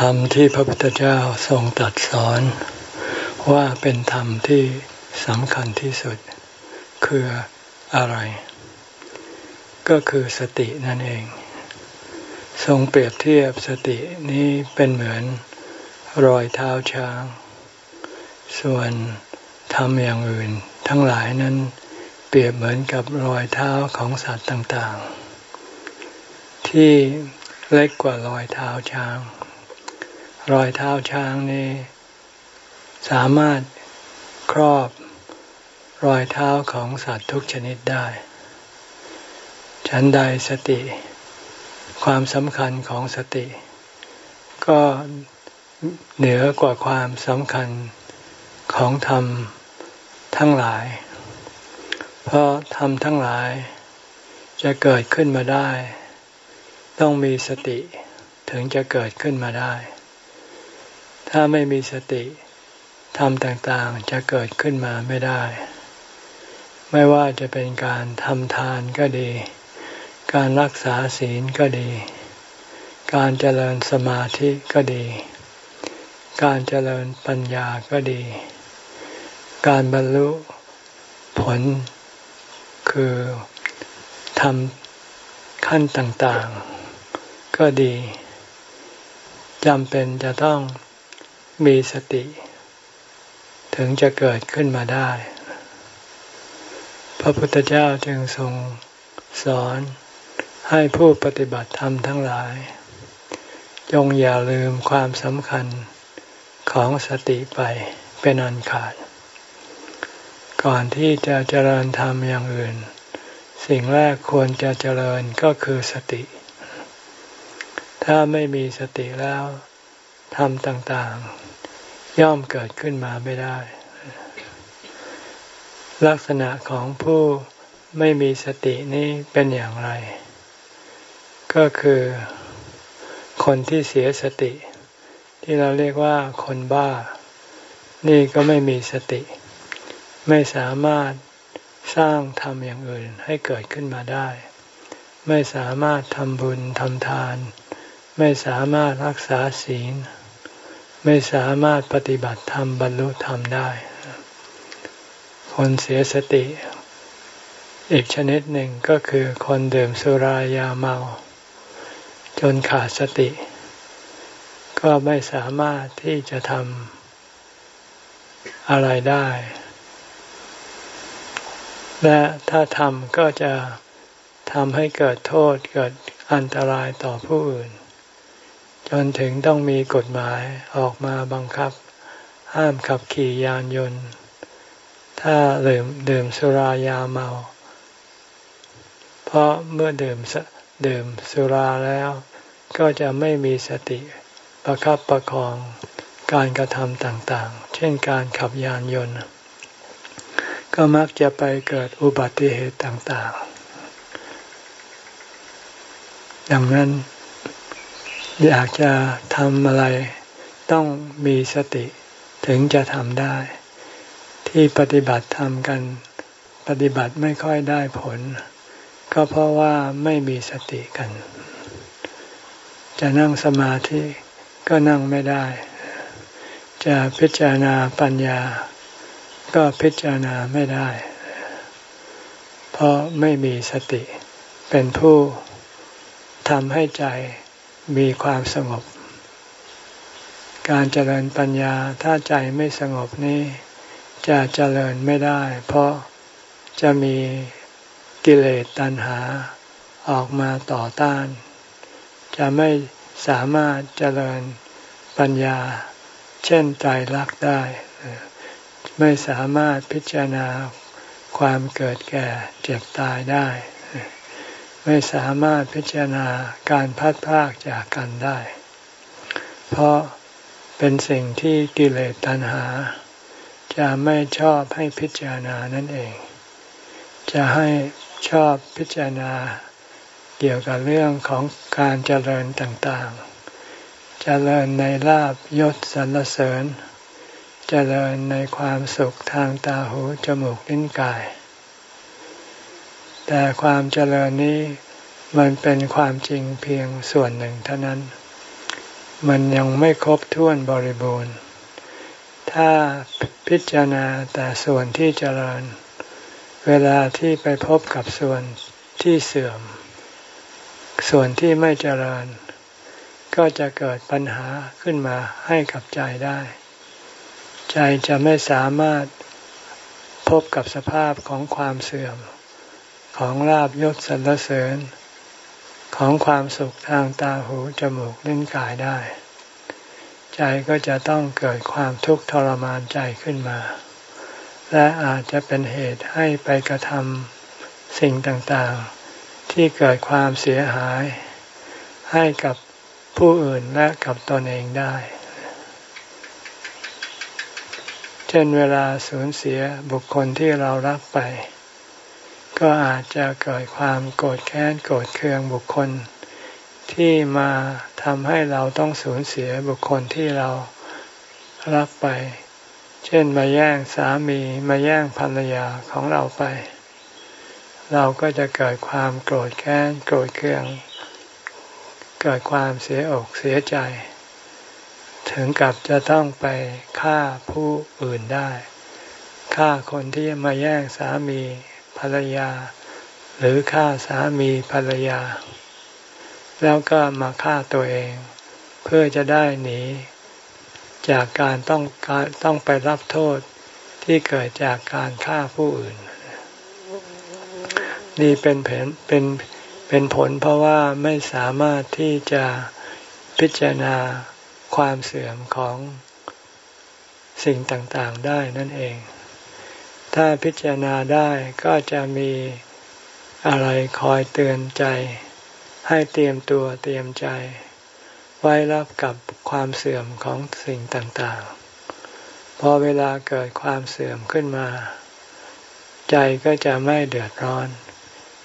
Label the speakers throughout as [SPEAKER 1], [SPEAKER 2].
[SPEAKER 1] ธรรมที่พระพุทธเจ้าทรงตรัสสอนว่าเป็นธรรมที่สำคัญที่สุด คืออะไร ก็คือสตินั่นเอง ทรงเปรียบเทียบสตินี้เป็นเหมือนรอยเท้าช้าง ส่วนทำอย่างอื่น ทั้งหลายนั้นเปรียบเหมือนกับรอยเท้าของสัตว์ต่างๆ ที่เล็กกว่ารอยเท้าช้าง รอยเท้าช้างนี้ สามารถครอบรอยเท้าของสัตว์ทุกชนิดได้ ฉันใดสติ ความสำคัญของสติ ก็เหนือกว่าความสำคัญของธรรมทั้งหลาย เพราะธรรมทั้งหลายจะเกิดขึ้นมาได้ ต้องมีสติถึงจะเกิดขึ้นมาได้ ถ้าไม่มีสติธรรมต่างๆจะเกิดขึ้นมาไม่ได้ ไม่ว่าจะเป็นการทำทานก็ดี การรักษาศีลก็ดี การเจริญสมาธิก็ดี การเจริญปัญญาก็ดี การบรรลุผลคือทำขั้นต่างๆ ก็ดีจำเป็นจะต้อง มีสติ ถึงจะเกิดขึ้นมาได้ พระพุทธเจ้าจึงทรงสอนให้ผู้ปฏิบัติธรรมทั้งหลาย จงอย่าลืมความสำคัญของสติไปเป็นอันขาด ก่อนที่จะเจริญธรรมอย่างอื่น สิ่งแรกควรจะเจริญก็คือสติ ถ้าไม่มีสติแล้วธรรมต่างๆ ย่อมเกิดขึ้นมาไม่ได้ ลักษณะของผู้ไม่มีสตินี้เป็นอย่างไร ก็คือคนที่เสียสติ ที่เราเรียกว่าคนบ้า นี่ก็ไม่มีสติ ไม่สามารถสร้างทำอย่างอื่นให้เกิดขึ้นมาได้ ไม่สามารถทำบุญทำทาน ไม่สามารถรักษาศีล ไม่สามารถปฏิบัติธรรมบรรลุธรรมได้ คนเสียสติ อีกชนิดหนึ่งก็คือคนดื่มสุรายาเมา จนขาดสติ ก็ไม่สามารถที่จะทำอะไรได้ และถ้าทำก็จะทำให้เกิดโทษเกิดอันตรายต่อผู้อื่น จนถึงต้องมีกฎหมายออกมาบังคับ ห้ามขับขี่ยานยนต์ ถ้าดื่มดื่มสุรายาเมา เพราะเมื่อดื่มดื่มสุราแล้ว ก็จะไม่มีสติประคับประคองการกระทำต่างๆ เช่นการขับยานยนต์ ก็มักจะไปเกิดอุบัติเหตุต่างๆ ดังนั้น อยากจะทำอะไรต้องมีสติถึงจะทำได้ ที่ปฏิบัติทำกัน ปฏิบัติไม่ค่อยได้ผล ก็เพราะว่าไม่มีสติกัน จะนั่งสมาธิก็นั่งไม่ได้ จะพิจารณาปัญญา ก็พิจารณาไม่ได้ เพราะไม่มีสติเป็นผู้ทำให้ใจ มีความสงบ การเจริญปัญญาถ้าใจไม่สงบนี้ จะเจริญไม่ได้ เพราะจะมีกิเลสตัณหาออกมาต่อต้าน จะไม่สามารถเจริญปัญญา เช่นใจรักได้ ไม่สามารถพิจารณาความเกิดแก่เจ็บตายได้ ไม่สามารถพิจารณาการพัดพากจากกันได้ เพราะเป็นสิ่งที่กิเลสตัณหา จะไม่ชอบให้พิจารณานั่นเอง จะให้ชอบพิจารณาเกี่ยวกับเรื่องของการเจริญต่างๆ เจริญในลาบยศสรรเสริญ เจริญในความสุขทางตาหูจมูกลิ้นกาย แต่ความเจริญนี้มันเป็นความจริงเพียงส่วนหนึ่งเท่านั้น มันยังไม่ครบถ้วนบริบูรณ์ ถ้าพิจารณาแต่ส่วนที่เจริญ เวลาที่ไปพบกับส่วนที่เสื่อม ส่วนที่ไม่เจริญ ก็จะเกิดปัญหาขึ้นมาให้กับใจได้ ใจจะไม่สามารถพบกับสภาพของความเสื่อม ของลาบยศสรรเสริญ ของความสุขทางตาหูจมูกลิ้นกายได้ ใจก็จะต้องเกิดความทุกข์ทรมานใจขึ้นมา และอาจจะเป็นเหตุให้ไปกระทำสิ่งต่างๆ ที่เกิดความเสียหาย ให้กับผู้อื่นและกับตนเองได้ เช่นเวลาสูญเสียบุคคลที่เรารักไป ก็อาจจะเกิดความโกรธแค้นโกรธเคืองบุคคล ที่มาทำให้เราต้องสูญเสียบุคคลที่เรารักไป เช่นมาแย่งสามีมาแย่งภรรยาของเราไป เราก็จะเกิดความโกรธแค้นโกรธเคือง เกิดความเสียอกเสียใจ ถึงกับจะต้องไปฆ่าผู้อื่นได้ฆ่าคนที่มาแย่งสามี ภรรยา หรือฆ่าสามีภรรยา แล้วก็มาฆ่าตัวเอง เพื่อจะได้หนี จากการต้องการต้องไปรับโทษที่เกิดจากการฆ่าผู้อื่น นี่เป็นผลเป็นเป็นผลเพราะว่าไม่สามารถที่จะพิจารณาความเสื่อมของสิ่งต่างๆได้นั่นเอง ถ้าพิจารณาได้ก็จะมีอะไรคอยเตือนใจ ให้เตรียมตัวเตรียมใจ ไว้รับกับความเสื่อมของสิ่งต่างๆ พอเวลาเกิดความเสื่อมขึ้นมา ใจก็จะไม่เดือดร้อน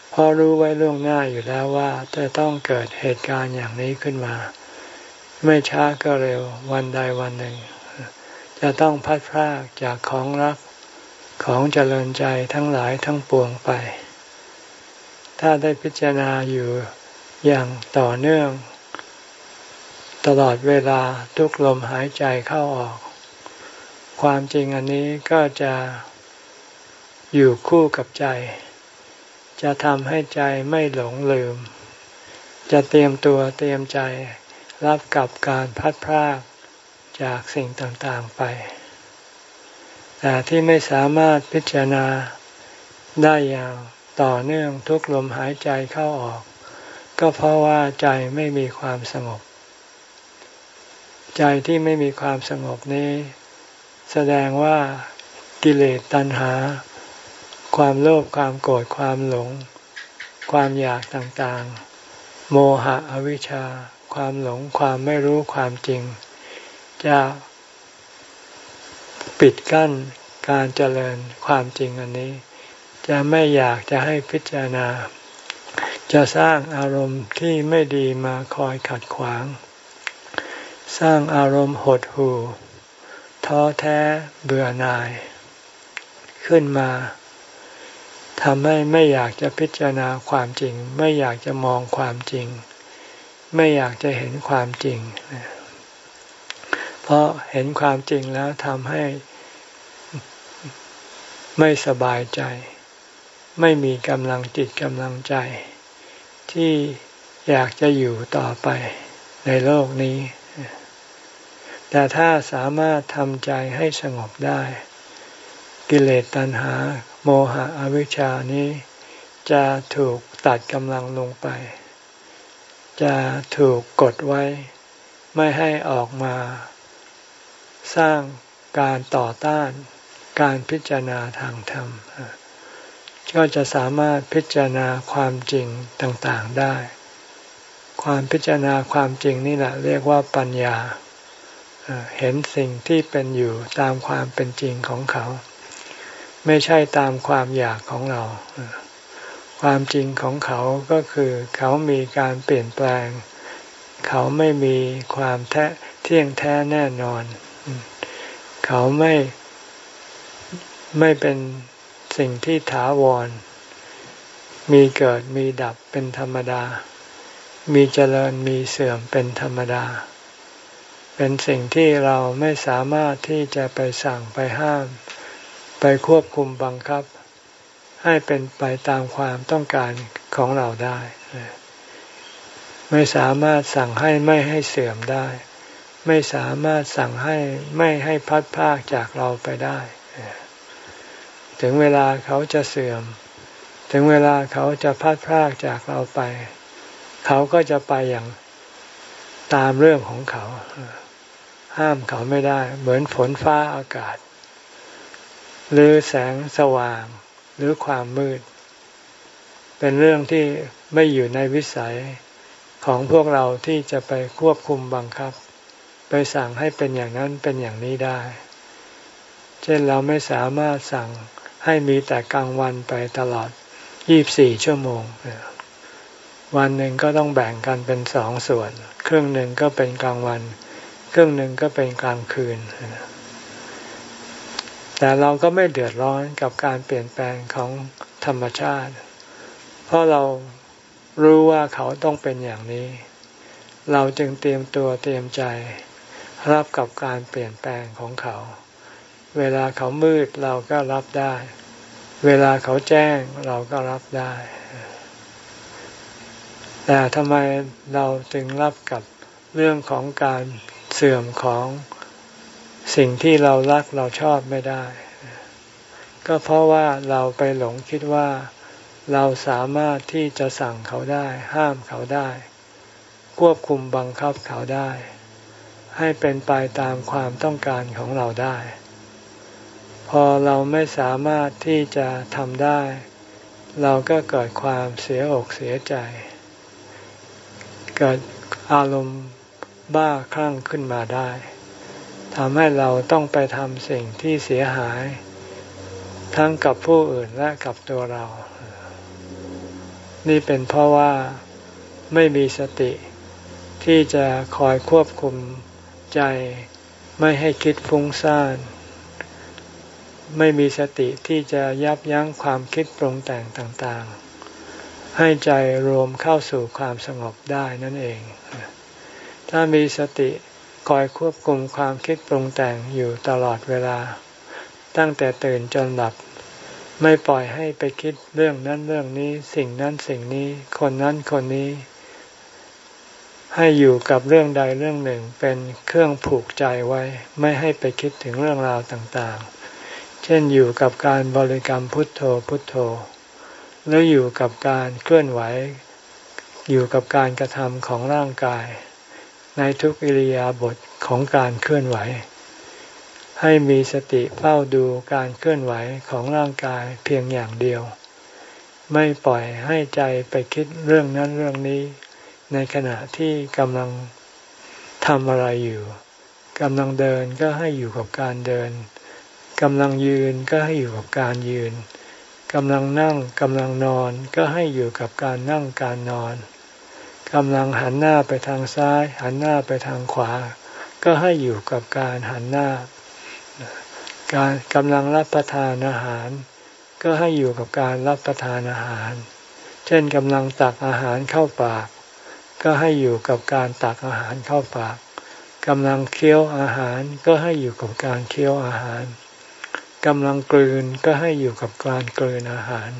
[SPEAKER 1] เพราะรู้ไว้ล่วงหน้าอยู่แล้วว่าจะต้องเกิดเหตุการณ์อย่างนี้ขึ้นมา ไม่ช้าก็เร็ววันใดวันหนึ่ง จะต้องพัดพรากจากของรัก ของเจริญใจทั้งหลายทั้งปวงไป ถ้าได้พิจารณาอยู่อย่างต่อเนื่อง ตลอดเวลาทุกลมหายใจเข้าออก ความจริงอันนี้ก็จะอยู่คู่กับใจ จะทำให้ใจไม่หลงลืม จะเตรียมตัวเตรียมใจรับกับการพัดพรากจากสิ่งต่างๆไป แต่ที่ไม่สามารถพิจารณาได้อย่างต่อเนื่องทุกลมหายใจเข้าออก ก็เพราะว่าใจไม่มีความสงบ ใจที่ไม่มีความสงบนี้ แสดงว่ากิเลสตัณหา ความโลภความโกรธความหลง ความอยากต่างๆ โมหะอวิชชา ความหลงความไม่รู้ความจริง จะ ปิดกั้นการเจริญความจริงอันนี้ จะไม่อยากจะให้พิจารณา จะสร้างอารมณ์ที่ไม่ดีมาคอยขัดขวาง สร้างอารมณ์หดหู่ท้อแท้เบื่อหน่าย ขึ้นมาทำให้ไม่อยากจะพิจารณาความจริง ไม่อยากจะมองความจริง ไม่อยากจะเห็นความจริง เพราะเห็นความจริงแล้วทำให้ ไม่สบายใจ ไม่มีกำลังจิตกำลังใจ ที่อยากจะอยู่ต่อไปในโลกนี้ แต่ถ้าสามารถทำใจให้สงบได้ กิเลสตัณหา โมหะอวิชชานี้ จะถูกตัดกำลังลงไป จะถูกกดไว้ ไม่ให้ออกมา สร้างการต่อต้าน การพิจารณาทางธรรม ก็จะสามารถพิจารณาความจริงต่างๆได้ ความพิจารณาความจริงนี่แหละเรียกว่าปัญญา เห็นสิ่งที่เป็นอยู่ตามความเป็นจริงของเขา ไม่ใช่ตามความอยากของเรา ความจริงของเขาก็คือเขามีการเปลี่ยนแปลง เขาไม่มีความแท้เที่ยงแท้แน่นอน เขาไม่ ไม่เป็นสิ่งที่ถาวร มีเกิดมีดับเป็นธรรมดา มีเจริญมีเสื่อมเป็นธรรมดา เป็นสิ่งที่เราไม่สามารถที่จะไปสั่งไปห้าม ไปควบคุมบังคับ ให้เป็นไปตามความต้องการของเราได้ ไม่สามารถสั่งให้ไม่ให้เสื่อมได้ ไม่สามารถสั่งให้ไม่ให้พัดพากจากเราไปได้ ถึงเวลาเขาจะเสื่อม ถึงเวลาเขาจะพัดพากจากเราไป เขาก็จะไปอย่างตามเรื่องของเขา ห้ามเขาไม่ได้ เหมือนฝนฟ้าอากาศ หรือแสงสว่าง หรือความมืด เป็นเรื่องที่ไม่อยู่ในวิสัยของพวกเราที่จะไปควบคุมบังคับ ไปสั่งให้เป็นอย่างนั้นเป็นอย่างนี้ได้ เช่นเราไม่สามารถสั่ง ให้มีแต่กลางวันไปตลอด 24 ชั่วโมง วันหนึ่งก็ต้องแบ่งกันเป็นสองส่วน ครึ่งหนึ่งก็เป็นกลางวัน ครึ่งหนึ่งก็เป็นกลางคืน แต่เราก็ไม่เดือดร้อนกับการเปลี่ยนแปลงของธรรมชาติ เพราะเรารู้ว่าเขาต้องเป็นอย่างนี้ เราจึงเตรียมตัวเตรียมใจรับกับการเปลี่ยนแปลงของเขา เวลาเขามืดเราก็รับได้ เวลาเขาแจ้งเราก็รับได้ แต่ทำไมเราจึงรับกับเรื่องของการเสื่อมของสิ่งที่เรารักเราชอบไม่ได้ ก็เพราะว่าเราไปหลงคิดว่าเราสามารถที่จะสั่งเขาได้ ห้ามเขาได้ ควบคุมบังคับเขาได้ ให้เป็นไปตามความต้องการของเราได้ พอเราไม่สามารถที่จะทำได้ เราก็เกิดความเสียอกเสียใจ เกิดอารมณ์บ้าคลั่งขึ้นมาได้ทำให้เราต้องไปทำสิ่งที่เสียหาย ทั้งกับผู้อื่นและกับตัวเรา นี่เป็นเพราะว่าไม่มีสติที่จะคอยควบคุมใจไม่ให้คิดฟุ้งซ่าน ไม่มีสติที่จะยับยั้งความคิดปรุงแต่งต่างๆ ให้ใจรวมเข้าสู่ความสงบได้นั่นเอง ถ้ามีสติคอยควบคุมความคิดปรุงแต่งอยู่ตลอดเวลา ตั้งแต่ตื่นจนหลับ ไม่ปล่อยให้ไปคิดเรื่องนั้นเรื่องนี้ สิ่งนั้นสิ่งนี้ คนนั้นคนนี้ ให้อยู่กับเรื่องใดเรื่องหนึ่งเป็นเครื่องผูกใจไว้ ไม่ให้ไปคิดถึงเรื่องราวต่างๆ เช่นอยู่กับการบริกรรมพุทโธพุทโธหรืออยู่กับการเคลื่อนไหว อยู่กับการกระทำของร่างกาย ในทุกอิริยาบถของการเคลื่อนไหว ให้มีสติเฝ้าดูการเคลื่อนไหวของร่างกายเพียงอย่างเดียว ไม่ปล่อยให้ใจไปคิดเรื่องนั้นเรื่องนี้ ในขณะที่กำลังทำอะไรอยู่กำลังเดินก็ให้อยู่กับการเดิน กำลังยืนก็ให้อยู่กับการยืนกำลังนั่งกำลังนอนก็ให้อยู่กับการนั่งการนอนกำลังหันหน้าไปทางซ้าย หันหน้าไปทางขวา ก็ให้อยู่กับการหันหน้า การกำลังรับประทานอาหาร ก็ให้อยู่กับการรับประทานอาหาร เช่นกำลังตักอาหารเข้าปาก ก็ให้อยู่กับการตักอาหารเข้าปากกำลังเคี้ยวอาหารก็ให้อยู่กับการเคี้ยวอาหาร กำลังกลืนก็ให้อยู่กับการกลืนอาหาร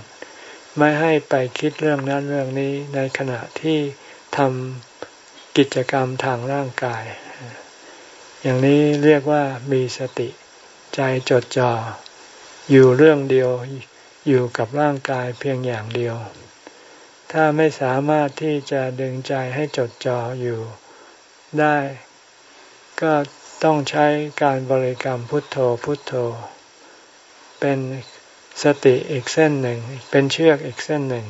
[SPEAKER 1] ไม่ให้ไปคิดเรื่องนั้นเรื่องนี้ในขณะที่ทำกิจกรรมทางร่างกาย อย่างนี้เรียกว่ามีสติ ใจจดจ่ออยู่เรื่องเดียวอยู่กับร่างกายเพียงอย่างเดียว ถ้าไม่สามารถที่จะดึงใจให้จดจ่ออยู่ได้ ก็ต้องใช้การบริกรรมพุทโธพุทโธ เป็นสติอีกเส้นหนึ่ง เป็นเชือกอีกเส้นหนึ่ง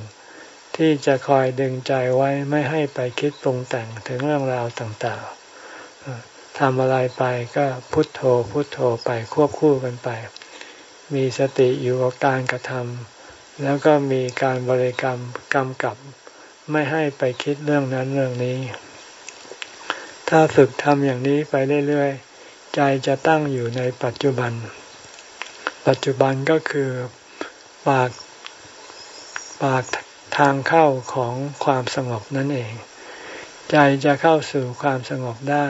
[SPEAKER 1] ที่จะคอยดึงใจไว้ไม่ให้ไปคิดปรุงแต่งถึงเรื่องราวต่างๆทำอะไรไปก็พุทโธพุทโธไปควบคู่กันไป มีสติอยู่กับการกระทำแล้วก็มีการบริกรรมกำกับไม่ให้ไปคิดเรื่องนั้นเรื่องนี้ ถ้าฝึกทำอย่างนี้ไปเรื่อยๆ ใจจะตั้งอยู่ในปัจจุบัน ปัจจุบันก็คือปากปากทางเข้าของความสงบนั่นเอง ใจจะเข้าสู่ความสงบได้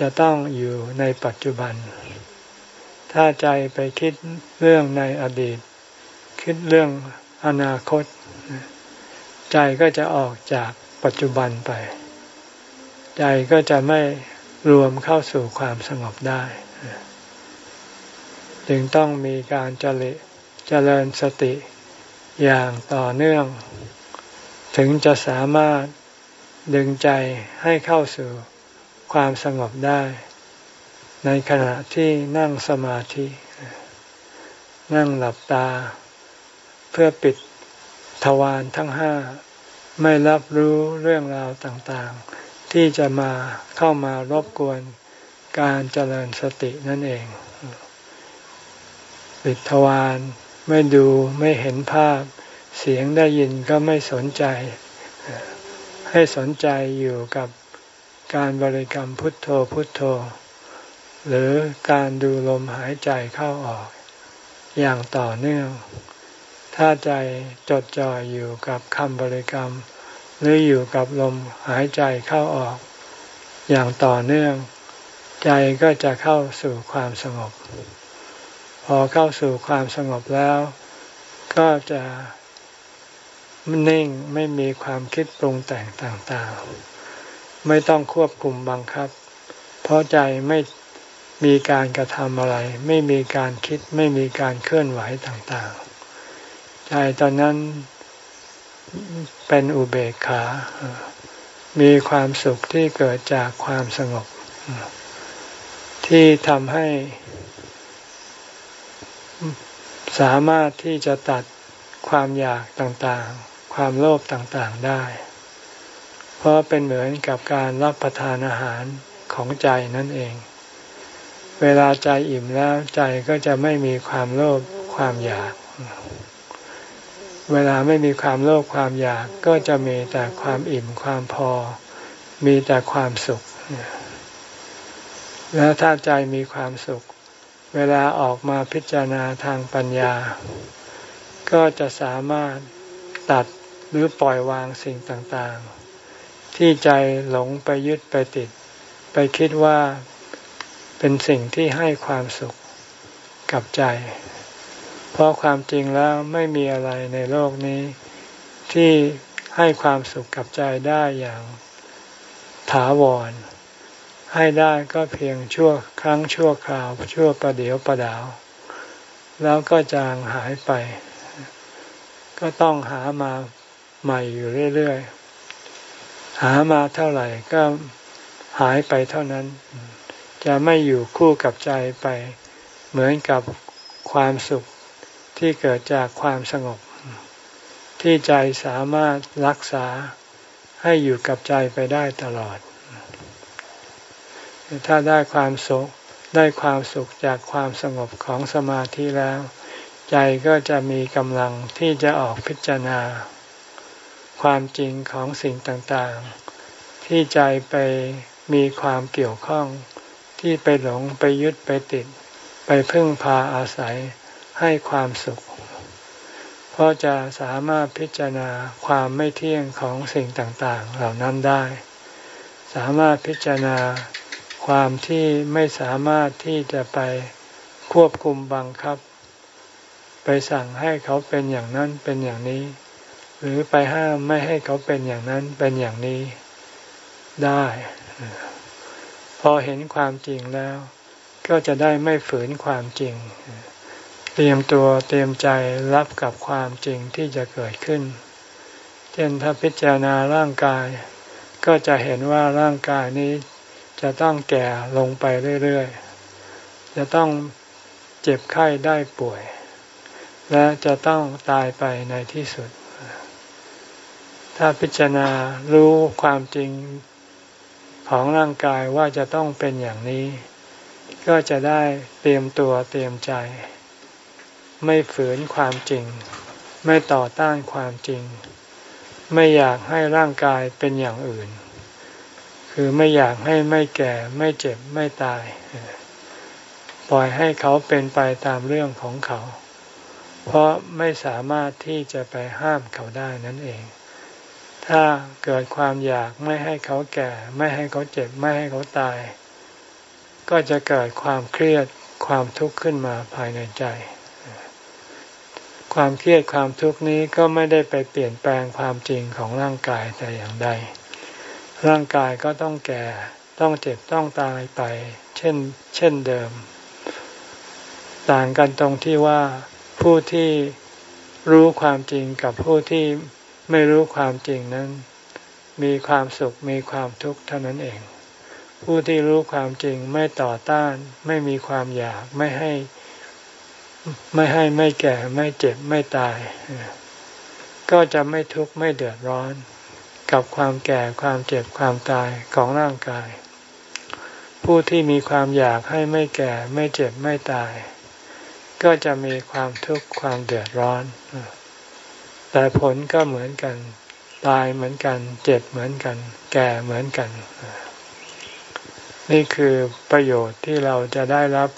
[SPEAKER 1] จะต้องอยู่ในปัจจุบัน ถ้าใจไปคิดเรื่องในอดีต คิดเรื่องอนาคต ใจก็จะออกจากปัจจุบันไป ใจก็จะไม่รวมเข้าสู่ความสงบได้ จึงต้องมีการเจริญเจริญสติอย่างต่อเนื่อง ถึงจะสามารถดึงใจให้เข้าสู่ความสงบได้ ในขณะที่นั่งสมาธิ นั่งหลับตา เพื่อปิดทวารทั้งห้า ไม่รับรู้เรื่องราวต่างๆ ที่จะมาเข้ามารบกวนการเจริญสตินั่นเอง ปิดทวารไม่ดูไม่เห็นภาพ เสียงได้ยินก็ไม่สนใจ ให้สนใจอยู่กับการบริกรรมพุทโธพุทโธ หรือการดูลมหายใจเข้าออก อย่างต่อเนื่อง ถ้าใจจดจ่ออยู่กับคำบริกรรม หรืออยู่กับลมหายใจเข้าออก อย่างต่อเนื่อง ใจก็จะเข้าสู่ความสงบ อเข้าสู่ความสงบแล้ว ก็จะนิ่งไม่มีความคิดปรุงแต่งต่างๆ ไม่ต้องควบคุมบังคับ เพราะใจไม่มีการกระทำอะไร ไม่มีการคิดไม่มีการเคลื่อนไหวต่างๆ ใจตอนนั้นเป็นอุเบกขา มีความสุขที่เกิดจากความสงบ ที่ทำให้ สามารถที่จะตัดความอยากต่างๆ ความโลภต่างๆได้ เพราะเป็นเหมือนกับการรับประทานอาหารของใจนั่นเอง เวลาใจอิ่มแล้วใจก็จะไม่มีความโลภความอยาก เวลาไม่มีความโลภความอยากก็จะมีแต่ความอิ่มความพอ มีแต่ความสุข แล้วถ้าใจมีความสุข เวลาออกมาพิจารณาทางปัญญา ก็จะสามารถตัดหรือปล่อยวางสิ่งต่างๆ ที่ใจหลงไปยึดไปติด ไปคิดว่าเป็นสิ่งที่ให้ความสุขกับใจ เพราะความจริงแล้วไม่มีอะไรในโลกนี้ ที่ให้ความสุขกับใจได้อย่างถาวร ให้ได้ก็เพียงชั่วครั้งชั่วคราว ชั่วประเดียวประดาว แล้วก็จางหายไป ก็ต้องหามาใหม่อยู่เรื่อยๆ หามาเท่าไหร่ก็หายไปเท่านั้น จะไม่อยู่คู่กับใจไป เหมือนกับความสุขที่เกิดจากความสงบ ที่ใจสามารถรักษาให้อยู่กับใจไปได้ตลอด ถ้าได้ความสุขได้ความสุขจากความสงบของสมาธิแล้ว ใจก็จะมีกำลังที่จะออกพิจารณา ความจริงของสิ่งต่างๆ ที่ใจไปมีความเกี่ยวข้อง ที่ไปหลงไปยึดไปติด ไปพึ่งพาอาศัยให้ความสุข เพราะจะสามารถพิจารณาความไม่เที่ยงของสิ่งต่างๆ เหล่านั้นได้ สามารถพิจารณา ความที่ไม่สามารถที่จะไปควบคุมบังคับ ไปสั่งให้เขาเป็นอย่างนั้นเป็นอย่างนี้ หรือไปห้ามไม่ให้เขาเป็นอย่างนั้นเป็นอย่างนี้ได้ พอเห็นความจริงแล้ว ก็จะได้ไม่ฝืนความจริง เตรียมตัวเตรียมใจรับกับความจริงที่จะเกิดขึ้น เช่นถ้าพิจารณาร่างกาย ก็จะเห็นว่าร่างกายนี้ จะต้องแก่ลงไปเรื่อยๆ จะต้องเจ็บไข้ได้ป่วย และจะต้องตายไปในที่สุด ถ้าพิจารณารู้ความจริงของร่างกายว่าจะต้องเป็นอย่างนี้ ก็จะได้เตรียมตัวเตรียมใจ ไม่ฝืนความจริง ไม่ต่อต้านความจริง ไม่อยากให้ร่างกายเป็นอย่างอื่น คือไม่อยากให้ไม่แก่ไม่เจ็บไม่ตาย ปล่อยให้เขาเป็นไปตามเรื่องของเขา เพราะไม่สามารถที่จะไปห้ามเขาได้นั่นเอง ถ้าเกิดความอยากไม่ให้เขาแก่ ไม่ให้เขาเจ็บไม่ให้เขาตาย ก็จะเกิดความเครียดความทุกข์ขึ้นมาภายในใจ ความเครียดความทุกข์นี้ก็ไม่ได้ไปเปลี่ยนแปลงความจริงของร่างกายแต่อย่างใด ร่างกายก็ต้องแก่ ต้องเจ็บต้องตายไป เช่น เช่นเดิม ต่างกันตรงที่ว่าผู้ที่รู้ความจริงกับผู้ที่ไม่รู้ความจริงนั้น มีความสุขมีความทุกข์เท่านั้นเอง ผู้ที่รู้ความจริงไม่ต่อต้าน ไม่มีความอยากไม่ให้ ไม่ให้ไม่แก่ไม่เจ็บไม่ตาย ก็จะไม่ทุกข์ไม่เดือดร้อน กับความแก่ความเจ็บความตายของร่างกาย ผู้ที่มีความอยากให้ไม่แก่ไม่เจ็บไม่ตาย ก็จะมีความทุกข์ความเดือดร้อน แต่ผลก็เหมือนกัน ตายเหมือนกัน เจ็บเหมือนกัน แก่เหมือนกัน นี่คือประโยชน์ที่เราจะได้รับ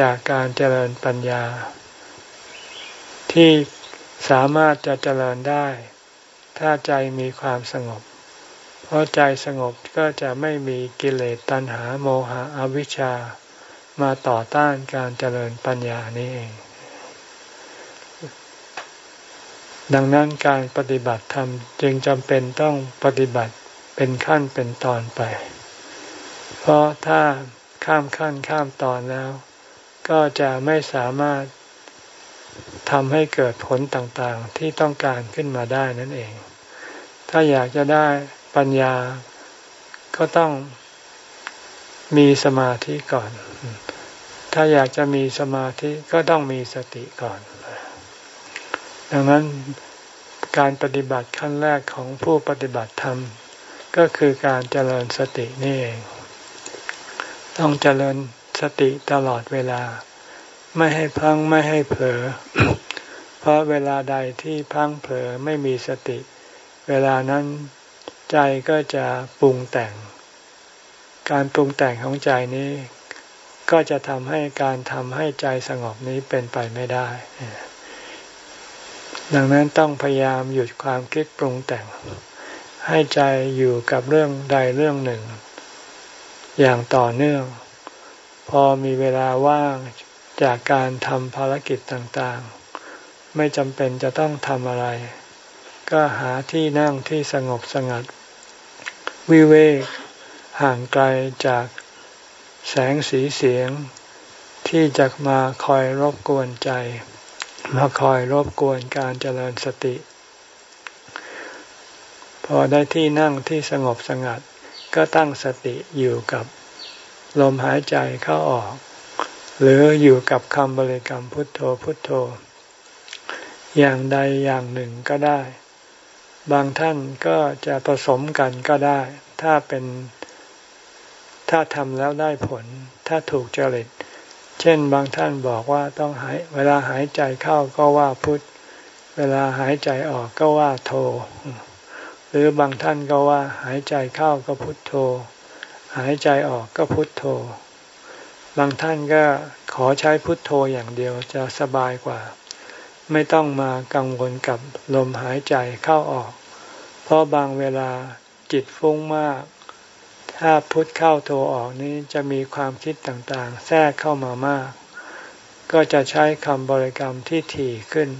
[SPEAKER 1] จากการเจริญปัญญา ที่สามารถจะเจริญได้ ถ้าใจมีความสงบ เพราะใจสงบก็จะไม่มีกิเลสตัณหาโมหะอวิชชา มาต่อต้านการเจริญปัญญานี้เอง ดังนั้นการปฏิบัติธรรมจึงจำเป็นต้องปฏิบัติเป็นขั้นเป็นตอนไป เพราะถ้าข้ามขั้นข้ามตอนแล้ว ก็จะไม่สามารถทำให้เกิดผลต่างๆที่ต้องการขึ้นมาได้นั่นเอง ถ้าอยากจะได้ปัญญาก็ต้องมีสมาธิก่อน ถ้าอยากจะมีสมาธิก็ต้องมีสติก่อน ดังนั้นการปฏิบัติขั้นแรกของผู้ปฏิบัติธรรม ก็คือการเจริญสตินี่เอง ต้องเจริญสติตลอดเวลา ไม่ให้พังไม่ให้เผลอ เพราะเวลาใดที่พังเผลอไม่มีสติ เวลานั้นใจก็จะปรุงแต่ง การปรุงแต่งของใจนี้ ก็จะทำให้การทำให้ใจสงบนี้เป็นไปไม่ได้ ดังนั้นต้องพยายามหยุดความคิดปรุงแต่ง ให้ใจอยู่กับเรื่องใดเรื่องหนึ่ง อย่างต่อเนื่อง พอมีเวลาว่างจากการทำภารกิจต่างๆ ไม่จำเป็นจะต้องทำอะไร ก็หาที่นั่งที่สงบสงัด วิเวกห่างไกลจากแสงสีเสียง ที่จะมาคอยรบกวนใจ มาคอยรบกวนการเจริญสติ พอได้ที่นั่งที่สงบสงัด ก็ตั้งสติอยู่กับลมหายใจเข้าออก หรืออยู่กับคำบริกรรมพุทโธพุทโธ อย่างใดอย่างหนึ่งก็ได้ บางท่านก็จะผสมกันก็ได้ ถ้าเป็นถ้าทำแล้วได้ผล ถ้าถูกจริต เช่นบางท่านบอกว่าต้องหายเวลาหายใจเข้าก็ว่าพุทธเวลาหายใจออกก็ว่าโท หรือบางท่านก็ว่าหายใจเข้าก็พุทโธ หายใจออกก็พุทโธ บางท่านก็ขอใช้พุทโธอย่างเดียวจะสบายกว่า ไม่ต้องมากังวลกับลมหายใจเข้าออก เพราะบางเวลาจิตฟุ้งมาก ถ้าพุทเข้าโทออกนี้จะมีความคิดต่างๆ แทรกเข้ามามาก ก็จะใช้คำบริกรรมที่ถี่ขึ้น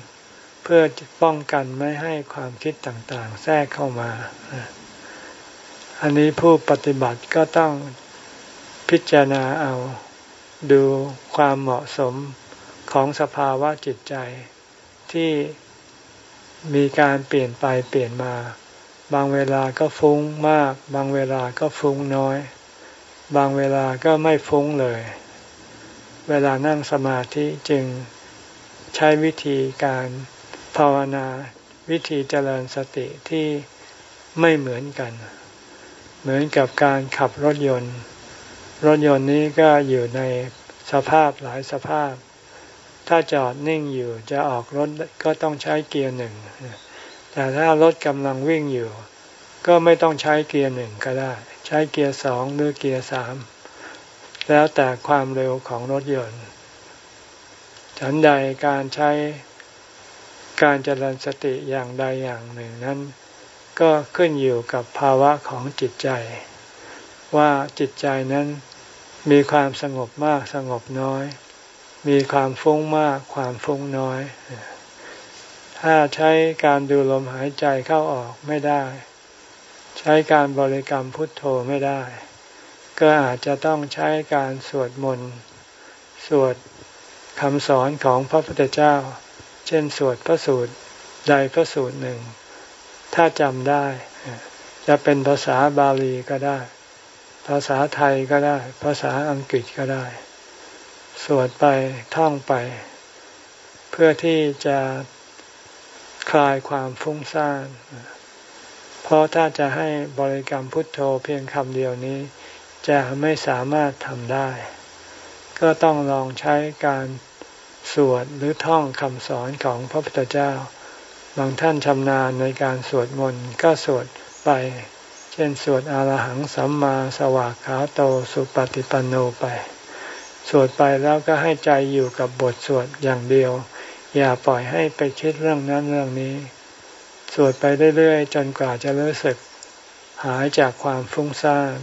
[SPEAKER 1] เพื่อป้องกันไม่ให้ความคิดต่างๆ แทรกเข้ามา อันนี้ผู้ปฏิบัติก็ต้องพิจารณาเอาดูความเหมาะสมของสภาวะจิตใจ ที่มีการเปลี่ยนไปเปลี่ยนมา บางเวลาก็ฟุ้งมาก บางเวลาก็ฟุ้งน้อย บางเวลาก็ไม่ฟุ้งเลย เวลานั่งสมาธิจึงใช้วิธีการภาวนาวิธีเจริญสติที่ไม่เหมือนกัน เหมือนกับการขับรถยนต์ รถยนต์นี้ก็อยู่ในสภาพหลายสภาพ ถ้าจอดนิ่งอยู่จะออกรถก็ต้องใช้เกียร์หนึ่ง แต่ถ้ารถกำลังวิ่งอยู่ ก็ไม่ต้องใช้เกียร์หนึ่งก็ได้ ใช้เกียร์สองหรือเกียร์สามแล้วแต่ความเร็วของรถยนต์ ฉันใดการใช้การเจริญสติอย่างใดอย่างหนึ่งนั้น ก็ขึ้นอยู่กับภาวะของจิตใจ ว่าจิตใจนั้นมีความสงบมากสงบน้อย มีความฟุ้งมากความฟุ้งน้อย ถ้าใช้การดูลมหายใจเข้าออกไม่ได้ ใช้การบริกรรมพุทโธไม่ได้ ก็อาจจะต้องใช้การสวดมนต์สวดคำสอนของพระพุทธเจ้า เช่นสวดพระสูตรใดพระสูตรหนึ่ง ถ้าจำได้ จะเป็นภาษาบาลีก็ได้ ภาษาไทยก็ได้ ภาษาอังกฤษก็ได้ สวดไปท่องไป เพื่อที่จะคลายความฟุ้งซ่าน เพราะถ้าจะให้บริกรรมพุทโธเพียงคำเดียวนี้ จะไม่สามารถทำได้ ก็ต้องลองใช้การสวดหรือท่องคำสอนของพระพุทธเจ้า บางท่านชำนาญในการสวดมนต์ก็สวดไป เช่นสวดอารหังสัมมาสวากขาโตสุปฏิปันโนไป สวดไปแล้วก็ให้ใจอยู่กับบทสวดอย่างเดียว อย่าปล่อยให้ไปคิดเรื่องนั้นเรื่องนี้ สวดไปเรื่อยๆจนกว่าจะรู้สึกหายจากความฟุ้งซ่าน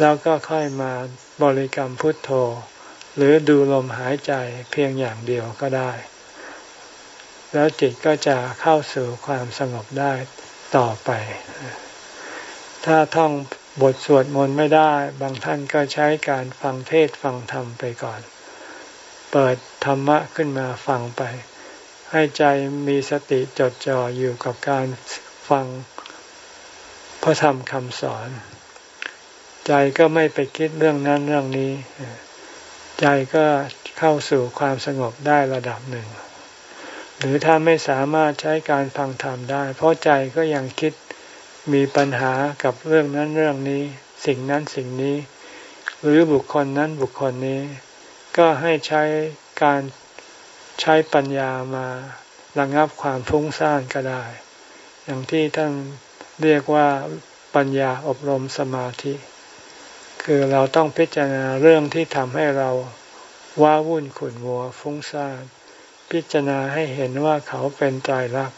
[SPEAKER 1] แล้วก็ค่อยมาบริกรรมพุทโธ หรือดูลมหายใจเพียงอย่างเดียวก็ได้ แล้วจิตก็จะเข้าสู่ความสงบได้ต่อไป ถ้าท่อง บทสวดมนต์ไม่ได้ บางท่านก็ใช้การฟังเทศฟังธรรมไปก่อน เปิดธรรมะขึ้นมาฟังไป ให้ใจมีสติจดจ่ออยู่กับการฟังพระธรรมคำสอน ใจก็ไม่ไปคิดเรื่องนั้นเรื่องนี้ ใจก็เข้าสู่ความสงบได้ระดับหนึ่ง หรือถ้าไม่สามารถใช้การฟังธรรมได้ เพราะใจก็ยังคิด มีปัญหากับเรื่องนั้นเรื่องนี้ สิ่งนั้นสิ่งนี้ หรือบุคคลนั้นบุคคลนี้ ก็ให้ใช้การใช้ปัญญามาระงับความฟุ้งซ่านก็ได้ อย่างที่ท่านเรียกว่าปัญญาอบรมสมาธิ คือเราต้องพิจารณาเรื่องที่ทำให้เราว้าวุ่นขุ่นมัวฟุ้งซ่านพิจารณาให้เห็นว่าเขาเป็นใจรัก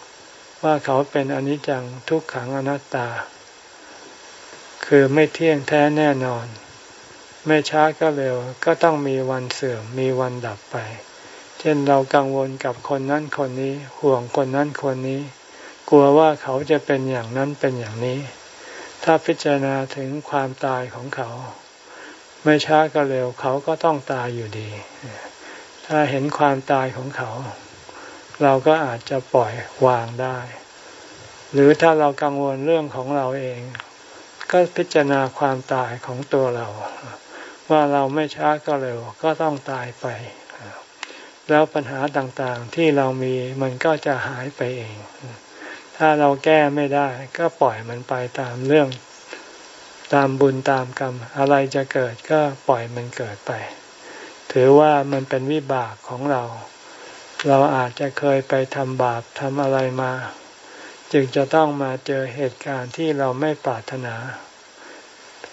[SPEAKER 1] ว่าเขาเป็นอนิจจังทุกขังอนัตตา คือไม่เที่ยงแท้แน่นอน ไม่ช้าก็เร็วก็ต้องมีวันเสื่อมมีวันดับไป เช่นเรากังวลกับคนนั้นคนนี้ ห่วงคนนั้นคนนี้ กลัวว่าเขาจะเป็นอย่างนั้นเป็นอย่างนี้ ถ้าพิจารณาถึงความตายของเขา ไม่ช้าก็เร็วเขาก็ต้องตายอยู่ดี ถ้าเห็นความตายของเขา เราก็อาจจะปล่อยวางได้ หรือถ้าเรากังวลเรื่องของเราเอง ก็พิจารณาความตายของตัวเรา ว่าเราไม่ช้าก็เร็วก็ต้องตายไป แล้วปัญหาต่างๆที่เรามีมันก็จะหายไปเอง ถ้าเราแก้ไม่ได้ก็ปล่อยมันไปตามเรื่องตามบุญตามกรรมอะไรจะเกิดก็ปล่อยมันเกิดไป ถือว่ามันเป็นวิบากของเรา เราอาจจะเคยไปทำบาปทำอะไรมา จึงจะต้องมาเจอเหตุการณ์ที่เราไม่ปรารถนา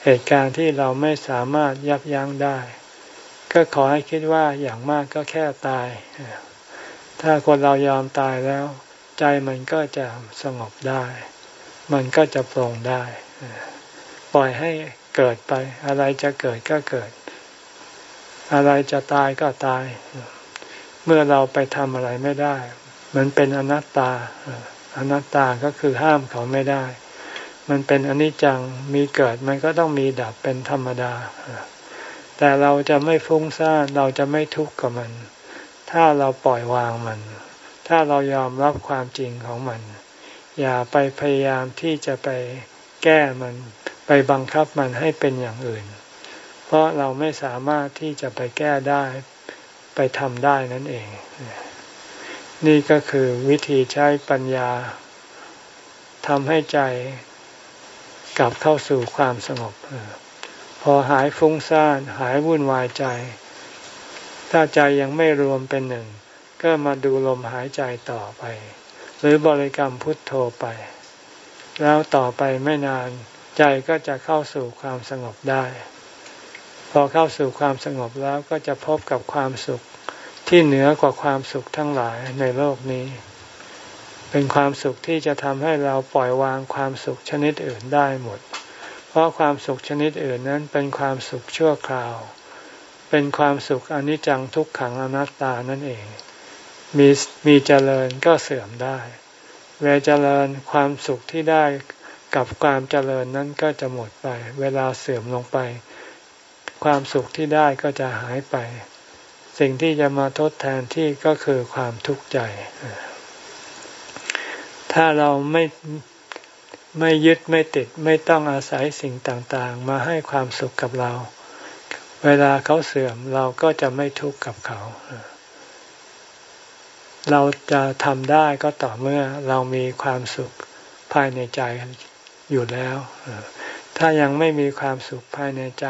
[SPEAKER 1] เหตุการณ์ที่เราไม่สามารถยับยั้งได้ ก็ขอให้คิดว่าอย่างมากก็แค่ตาย ถ้าคนเรายอมตายแล้ว ใจมันก็จะสงบได้ มันก็จะปรงได้ ปล่อยให้เกิดไป อะไรจะเกิดก็เกิด อะไรจะตายก็ตาย เมื่อเราไปทำอะไรไม่ได้ มันเป็นอนัตตา อนัตตาก็คือห้ามเขาไม่ได้ มันเป็นอนิจจังมีเกิดมันก็ต้องมีดับเป็นธรรมดา แต่เราจะไม่ฟุ้งซ่านเราจะไม่ทุกข์กับมัน ถ้าเราปล่อยวางมัน ถ้าเรายอมรับความจริงของมัน อย่าไปพยายามที่จะไปแก้มันไปบังคับมันให้เป็นอย่างอื่น เพราะเราไม่สามารถที่จะไปแก้ได้ ไปทำได้นั่นเอง นี่ก็คือวิธีใช้ปัญญาทำให้ใจกลับเข้าสู่ความสงบ พอหายฟุ้งซ่านหายวุ่นวายใจ ถ้าใจยังไม่รวมเป็นหนึ่ง ก็มาดูลมหายใจต่อไป หรือบริกรรมพุทโธไป แล้วต่อไปไม่นานใจก็จะเข้าสู่ความสงบได้ พอเข้าสู่ความสงบแล้วก็จะพบกับความสุขที่เหนือกว่าความสุขทั้งหลายในโลกนี้ เป็นความสุขที่จะทำให้เราปล่อยวางความสุขชนิดอื่นได้หมด เพราะความสุขชนิดอื่นนั้นเป็นความสุขชั่วคราว เป็นความสุขอนิจจังทุกขังอนัตตานั่นเอง มีมีเจริญก็เสื่อมได้ เวลาเจริญความสุขที่ได้กับความเจริญนั้นก็จะหมดไป เวลาเสื่อมลงไป ความสุขที่ได้ก็จะหายไป สิ่งที่จะมาทดแทนที่ก็คือความทุกข์ใจ ถ้าเราไม่ไม่ยึดไม่ติดไม่ต้องอาศัยสิ่งต่างๆ มาให้ความสุขกับเรา เวลาเขาเสื่อมเราก็จะไม่ทุกข์กับเขา เราจะทำได้ก็ต่อเมื่อเรามีความสุขภายในใจอยู่แล้ว ถ้ายังไม่มีความสุขภายในใจ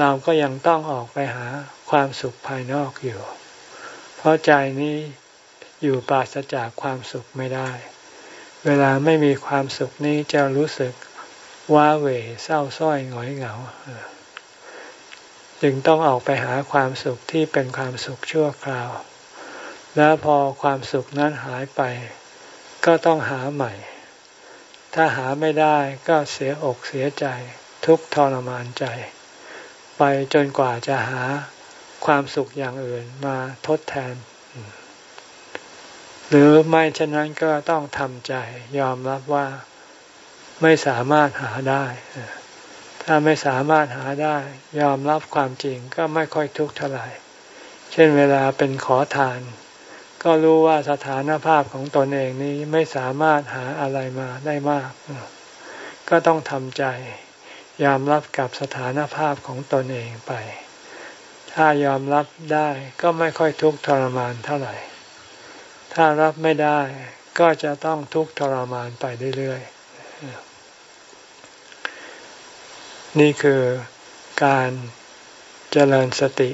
[SPEAKER 1] เราก็ยังต้องออกไปหาความสุขภายนอกอยู่ เพราะใจนี้อยู่ปราศจากความสุขไม่ได้ เวลาไม่มีความสุขนี้จะรู้สึกว้าเหวเศร้าส้อยหงอยเหงา จึงต้องออกไปหาความสุขที่เป็นความสุขชั่วคราว แล้วพอความสุขนั้นหายไป ก็ต้องหาใหม่ ถ้าหาไม่ได้ก็เสียอกเสียใจ ทุกทรมานใจ ไปจนกว่าจะหาความสุขอย่างอื่นมาทดแทน หรือไม่เช่นนั้นก็ต้องทำใจยอมรับว่าไม่สามารถหาได้ ถ้าไม่สามารถหาได้ ยอมรับความจริงก็ไม่ค่อยทุกข์เท่าไหร่ เช่นเวลาเป็นขอทาน ก็รู้ว่าสถานภาพของตนเองนี้ไม่สามารถหาอะไรมาได้มาก ก็ต้องทำใจ ยอมรับกับสถานภาพของตนเองไป ถ้ายอมรับได้ก็ไม่ค่อยทุกข์ทรมานเท่าไหร่ ถ้ารับไม่ได้ก็จะต้องทุกข์ทรมานไปเรื่อยๆ นี่คือการเจริญสติ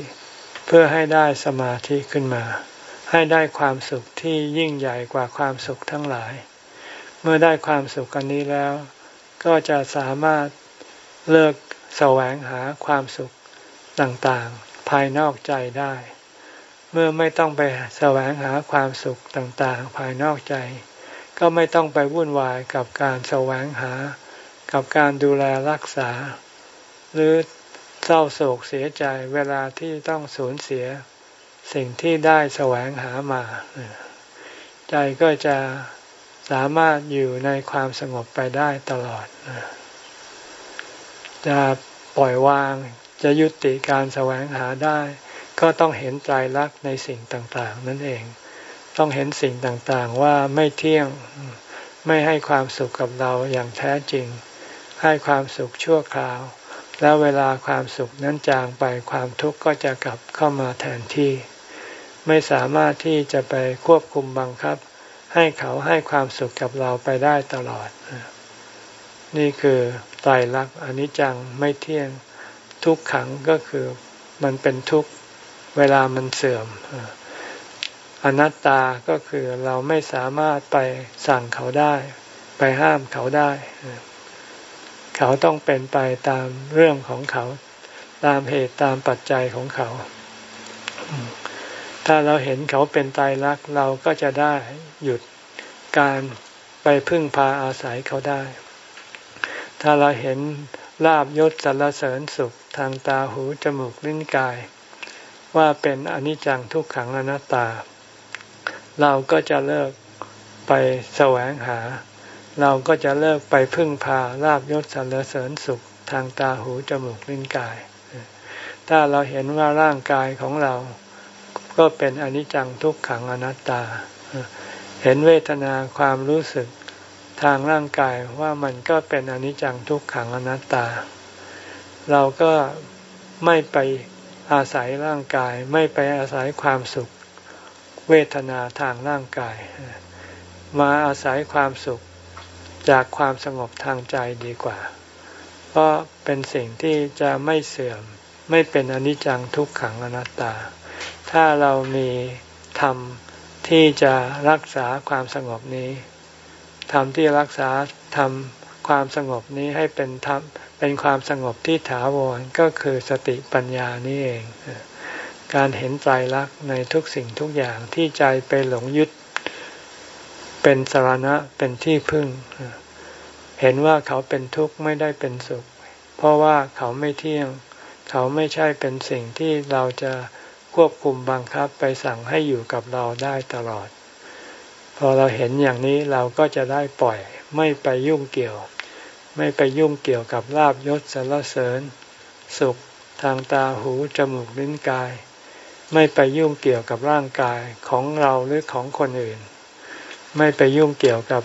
[SPEAKER 1] เพื่อให้ได้สมาธิขึ้นมา ให้ได้ความสุขที่ยิ่งใหญ่กว่าความสุขทั้งหลาย เมื่อได้ความสุขกันนี้แล้ว ก็จะสามารถ เลิกแสวงหาความสุขต่างๆ ภายนอกใจได้ เมื่อไม่ต้องไปแสวงหาความสุขต่างๆ ภายนอกใจ ก็ไม่ต้องไปวุ่นวายกับการแสวงหา กับการดูแลรักษา หรือเศร้าโศกเสียใจเวลาที่ต้องสูญเสีย สิ่งที่ได้แสวงหามา ใจก็จะสามารถอยู่ในความสงบไปได้ตลอด จะปล่อยวาง จะยุติการแสวงหาได้ ก็ต้องเห็นใจรักในสิ่งต่างๆ นั่นเอง ต้องเห็นสิ่งต่างๆว่าไม่เที่ยงไม่ให้ความสุขกับเราอย่างแท้จริง ให้ความสุขชั่วคราว แล้วเวลาความสุขนั้นจางไปความทุกข์ก็จะกลับเข้ามาแทนที่ ไม่สามารถที่จะไปควบคุมบังคับ ให้เขาให้ความสุขกับเราไปได้ตลอด นี่คือไตรลักษณ์อนิจจังไม่เที่ยงทุกขังก็คือมันเป็นทุกเวลามันเสื่อมอนัตตาก็คือเราไม่สามารถไปสั่งเขาได้ ไปห้ามเขาได้ เขาต้องเป็นไปตามเรื่องของเขา ตามเหตุตามปัจจัยของเขา ถ้าเราเห็นเขาเป็นตายรักเราก็จะได้หยุดการไปพึ่งพาอาศัยเขาได้ ถ้าเราเห็นลาบยศสรรเสริญสุขทางตาหูจมูกลิ้นกาย ว่าเป็นอนิจจังทุกขังอนัตตา เราก็จะเลิกไปแสวงหา เราก็จะเลิกไปพึ่งพาลาบยศสรรเสริญสุขทางตาหูจมูกลิ้นกาย ถ้าเราเห็นว่าร่างกายของเรา ก็เป็นอนิจจังทุกขังอนัตตา เห็นเวทนาความรู้สึก ทางร่างกายว่ามันก็เป็นอนิจจังทุกขังอนัตตา เราก็ไม่ไปอาศัยร่างกาย ไม่ไปอาศัยความสุข เวทนาทางร่างกาย มาอาศัยความสุขจากความสงบทางใจดีกว่า เพราะเป็นสิ่งที่จะไม่เสื่อม ไม่เป็นอนิจจังทุกขังอนัตตา ถ้าเรามีธรรมที่จะรักษาความสงบนี้ ธรรมที่รักษาธรรมความสงบนี้ให้เป็นธรรมเป็นความสงบที่ถาวรก็คือสติปัญญานี่เอง การเห็นใจรักในทุกสิ่งทุกอย่างที่ใจไปหลงยึด เป็นสารณะเป็นที่พึ่ง เห็นว่าเขาเป็นทุกข์ไม่ได้เป็นสุข เพราะว่าเขาไม่เที่ยง เขาไม่ใช่เป็นสิ่งที่เราจะควบคุมบังคับไปสั่งให้อยู่กับเราได้ตลอด พอเราเห็นอย่างนี้เราก็จะได้ปล่อย ไม่ไปยุ่งเกี่ยว ไม่ไปยุ่งเกี่ยวกับลาบยศสรรเสริญ สุขทางตาหูจมูกลิ้นกาย ไม่ไปยุ่งเกี่ยวกับร่างกายของเราหรือของคนอื่น ไม่ไปยุ่งเกี่ยวกับ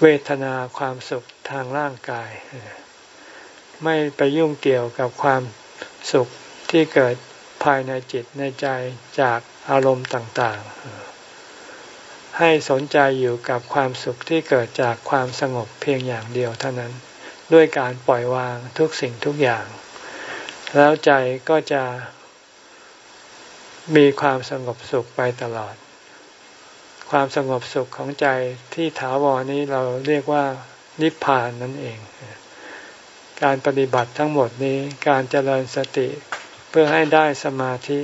[SPEAKER 1] เวทนาความสุขทางร่างกาย ไม่ไปยุ่งเกี่ยวกับความสุขที่เกิดภายในจิตในใจจากอารมณ์ต่าง ๆ ให้สนใจอยู่กับความสุขที่เกิดจากความสงบเพียงอย่างเดียวเท่านั้น ด้วยการปล่อยวางทุกสิ่งทุกอย่าง แล้วใจก็จะมีความสงบสุขไปตลอด ความสงบสุขของใจที่ถาวรนี้เราเรียกว่านิพพานนั่นเอง การปฏิบัติทั้งหมดนี้การเจริญสติเพื่อให้ได้สมาธิ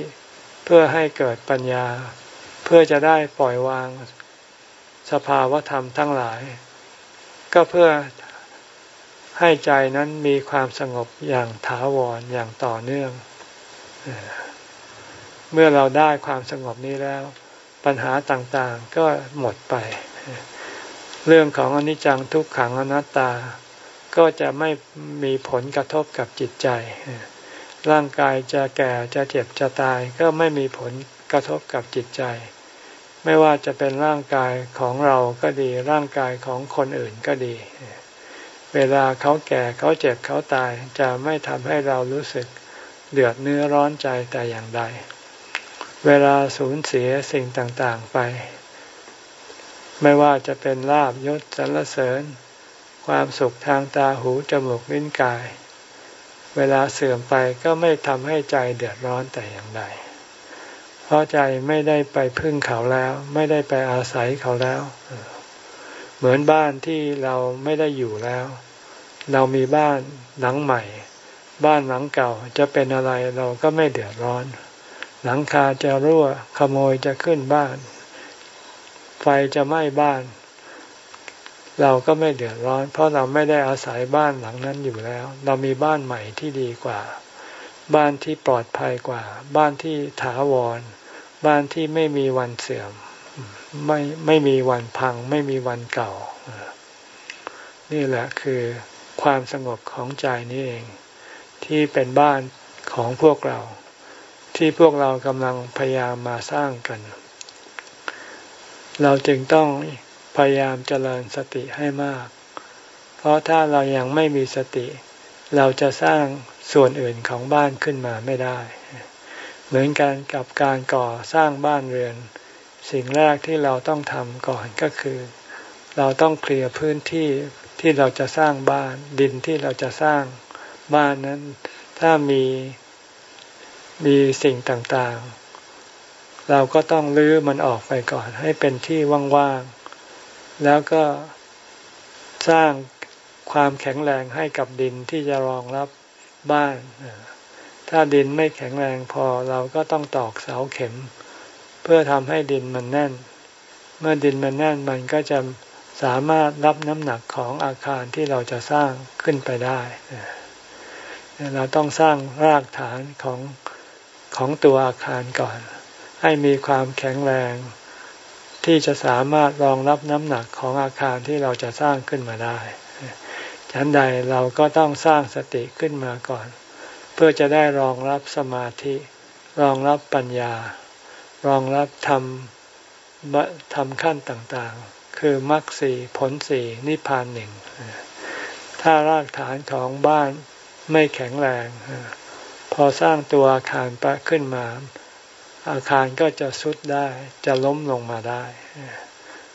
[SPEAKER 1] เพื่อให้เกิดปัญญา เพื่อจะได้ปล่อยวาง สภาวธรรมทั้งหลาย ก็เพื่อให้ใจนั้นมีความสงบอย่างถาวรอย่างต่อเนื่อง เมื่อเราได้ความสงบนี้แล้ว ปัญหาต่างๆก็หมดไป เรื่องของอนิจจังทุกขังอนัตตา ก็จะไม่มีผลกระทบกับจิตใจ ร่างกายจะแก่จะเจ็บจะตายก็ไม่มีผลกระทบกับจิตใจ ไม่ว่าจะเป็นร่างกายของเราก็ดีร่างกายของคนอื่นก็ดี เวลาเขาแก่เขาเจ็บเขาตายจะไม่ทำให้เรารู้สึกเดือดเนื้อร้อนใจแต่อย่างใด เวลาสูญเสียสิ่งต่างๆไป ไม่ว่าจะเป็นลาบยศสรรเสริญ ความสุขทางตาหูจมูกลิ้นกาย เวลาเสื่อมไปก็ไม่ทำให้ใจเดือดร้อนแต่อย่างใด เพราะใจไม่ได้ไปพึ่งเขาแล้ว ไม่ได้ไปอาศัยเขาแล้ว เหมือนบ้านที่เราไม่ได้อยู่แล้ว เรามีบ้านหลังใหม่ บ้านหลังเก่าจะเป็นอะไรเราก็ไม่เดือดร้อน หลังคาจะรั่วขโมยจะขึ้นบ้าน ไฟจะไหม้บ้าน เราก็ไม่เดือดร้อน เพราะเราไม่ได้อาศัยบ้านหลังนั้นอยู่แล้ว เรามีบ้านใหม่ที่ดีกว่าบ้านที่ปลอดภัยกว่า บ้านที่ถาวร บ้านที่ไม่มีวันเสื่อม ไม่ไม่มีวันพัง ไม่มีวันเก่า นี่แหละคือความสงบของใจนี่เอง ที่เป็นบ้านของพวกเรา ที่พวกเรากำลังพยายามมาสร้างกัน เราจึงต้องพยายามเจริญสติให้มาก เพราะถ้าเรายังไม่มีสติ เราจะสร้างส่วนอื่นของบ้านขึ้นมาไม่ได้ เหมือนกันกับการก่อสร้างบ้านเรือน สิ่งแรกที่เราต้องทำก่อนก็คือ เราต้องเคลียร์พื้นที่ที่เราจะสร้างบ้านดินที่เราจะสร้างบ้านนั้น ถ้ามีมีสิ่งต่างๆ เราก็ต้องลื้อมันออกไปก่อน ให้เป็นที่ว่างๆ แล้วก็สร้างความแข็งแรงให้กับดินที่จะรองรับบ้าน ถ้าดินไม่แข็งแรงพอเราก็ต้องตอกเสาเข็ม เพื่อทำให้ดินมันแน่น เมื่อดินมันแน่นมันก็จะสามารถรับน้ำหนักของอาคารที่เราจะสร้างขึ้นไปได้ เราต้องสร้างรากฐานของของตัวอาคารก่อน ให้มีความแข็งแรง ที่จะสามารถรองรับน้ำหนักของอาคารที่เราจะสร้างขึ้นมาได้ ฉันใดเราก็ต้องสร้างสติขึ้นมาก่อน พื่อจะได้รองรับสมาธิ รองรับปัญญา รองรับธรรมทำขั้นต่างๆ คือมรรคสี่ผลสี่นิพพานหนึ่ง ถ้ารากฐานของบ้านไม่แข็งแรง พอสร้างตัวอาคารปะขึ้นมา อาคารก็จะสุดได้จะล้มลงมาได้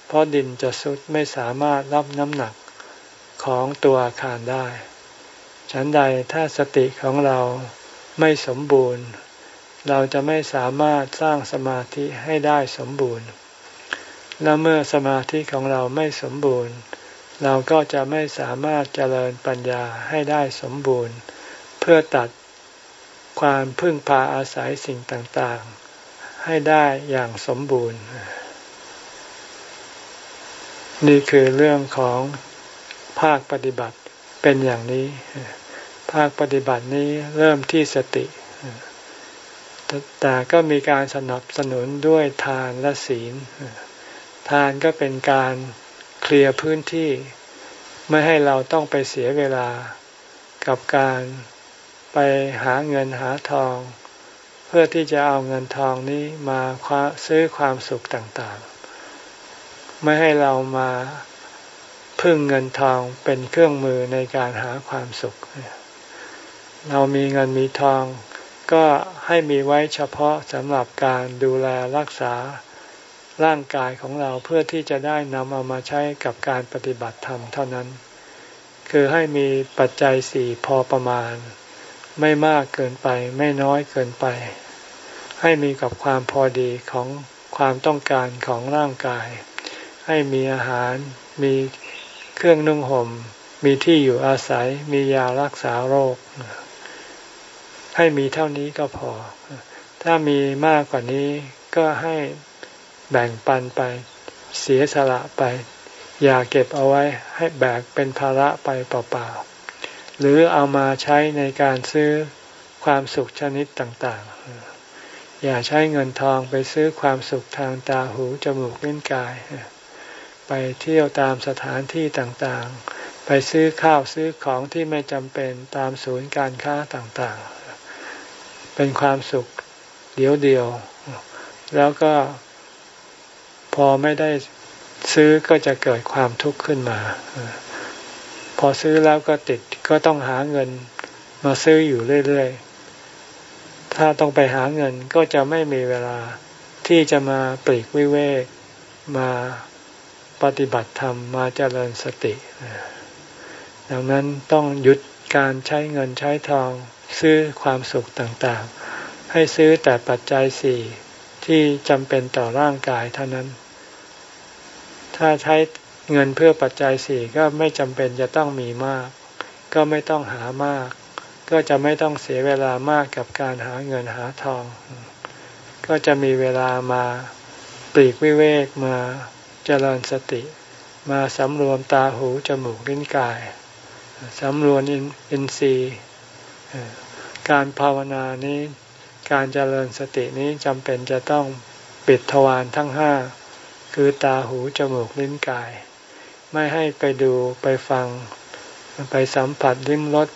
[SPEAKER 1] เพราะดินจะสุดไม่สามารถรับน้ำหนักของตัวอาคารได้ ฉันใดถ้าสติของเราไม่สมบูรณ์ เราจะไม่สามารถสร้างสมาธิให้ได้สมบูรณ์ และเมื่อสมาธิของเราไม่สมบูรณ์ เราก็จะไม่สามารถเจริญปัญญาให้ได้สมบูรณ์ เพื่อตัดความพึ่งพาอาศัยสิ่งต่างๆ ให้ได้อย่างสมบูรณ์ นี่คือเรื่องของภาคปฏิบัติ เป็นอย่างนี้ ภาคปฏิบัตินี้เริ่มที่สติ แต่ก็มีการสนับสนุนด้วยทานและศีล ทานก็เป็นการเคลียร์พื้นที่ ไม่ให้เราต้องไปเสียเวลากับการไปหาเงินหาทอง เพื่อที่จะเอาเงินทองนี้มาซื้อความสุขต่างๆ ไม่ให้เรามา พึ่งเงินทองเป็นเครื่องมือในการหาความสุข เรามีเงินมีทอง ก็ให้มีไว้เฉพาะสำหรับการดูแลรักษาร่างกายของเราเพื่อที่จะได้นำเอามาใช้กับการปฏิบัติธรรมเท่านั้น คือให้มีปัจจัยสี่พอประมาณ ไม่มากเกินไปไม่น้อยเกินไป ให้มีกับความพอดีของความต้องการของร่างกาย ให้มีอาหารมี เครื่องนุ่งหม่ม มีที่อยู่อาศัย มียารักษาโรค ให้มีเท่านี้ก็พอ ถ้ามีมากกว่านี้ก็ให้แบ่งปันไป เสียสละไป อย่าเก็บเอาไว้ให้แบกเป็นภาระไปเปล่าๆ หรือเอามาใช้ในการซื้อความสุขชนิดต่างๆ อย่าใช้เงินทองไปซื้อความสุขทางตาหูจมูกลิ้นกาย ไปเที่ยวตามสถานที่ต่างๆ ไปซื้อข้าวซื้อของที่ไม่จำเป็นตามศูนย์การค้าต่างๆ เป็นความสุขเดียวเดียว แล้วก็พอไม่ได้ซื้อก็จะเกิดความทุกข์ขึ้นมา พอซื้อแล้วก็ติดก็ต้องหาเงินมาซื้ออยู่เรื่อยๆ ถ้าต้องไปหาเงินก็จะไม่มีเวลาที่จะมาปลีกวิเวกมา ปฏิบัติธรรมมาเจริญสติ ดังนั้นต้องหยุดการใช้เงินใช้ทองซื้อความสุขต่างๆ ให้ซื้อแต่ปัจจัยสี่ที่จำเป็นต่อร่างกายเท่านั้น ถ้าใช้เงินเพื่อปัจจัยสี่ก็ไม่จำเป็นจะต้องมีมาก ก็ไม่ต้องหามาก ก็จะไม่ต้องเสียเวลามากกับการหาเงินหาทอง ก็จะมีเวลามาปลีกวิเวกมา เจริญสติ มาสำรวมตาหูจมูกลิ้นกายสำรวมอินทรีย์การภาวนานี้ การเจริญสตินี้จำเป็นจะต้องปิดทวารทั้งห้าคือตาหูจมูกลิ้นกาย ไม่ให้ไปดูไปฟัง ไปสัมผัสลิ้มรส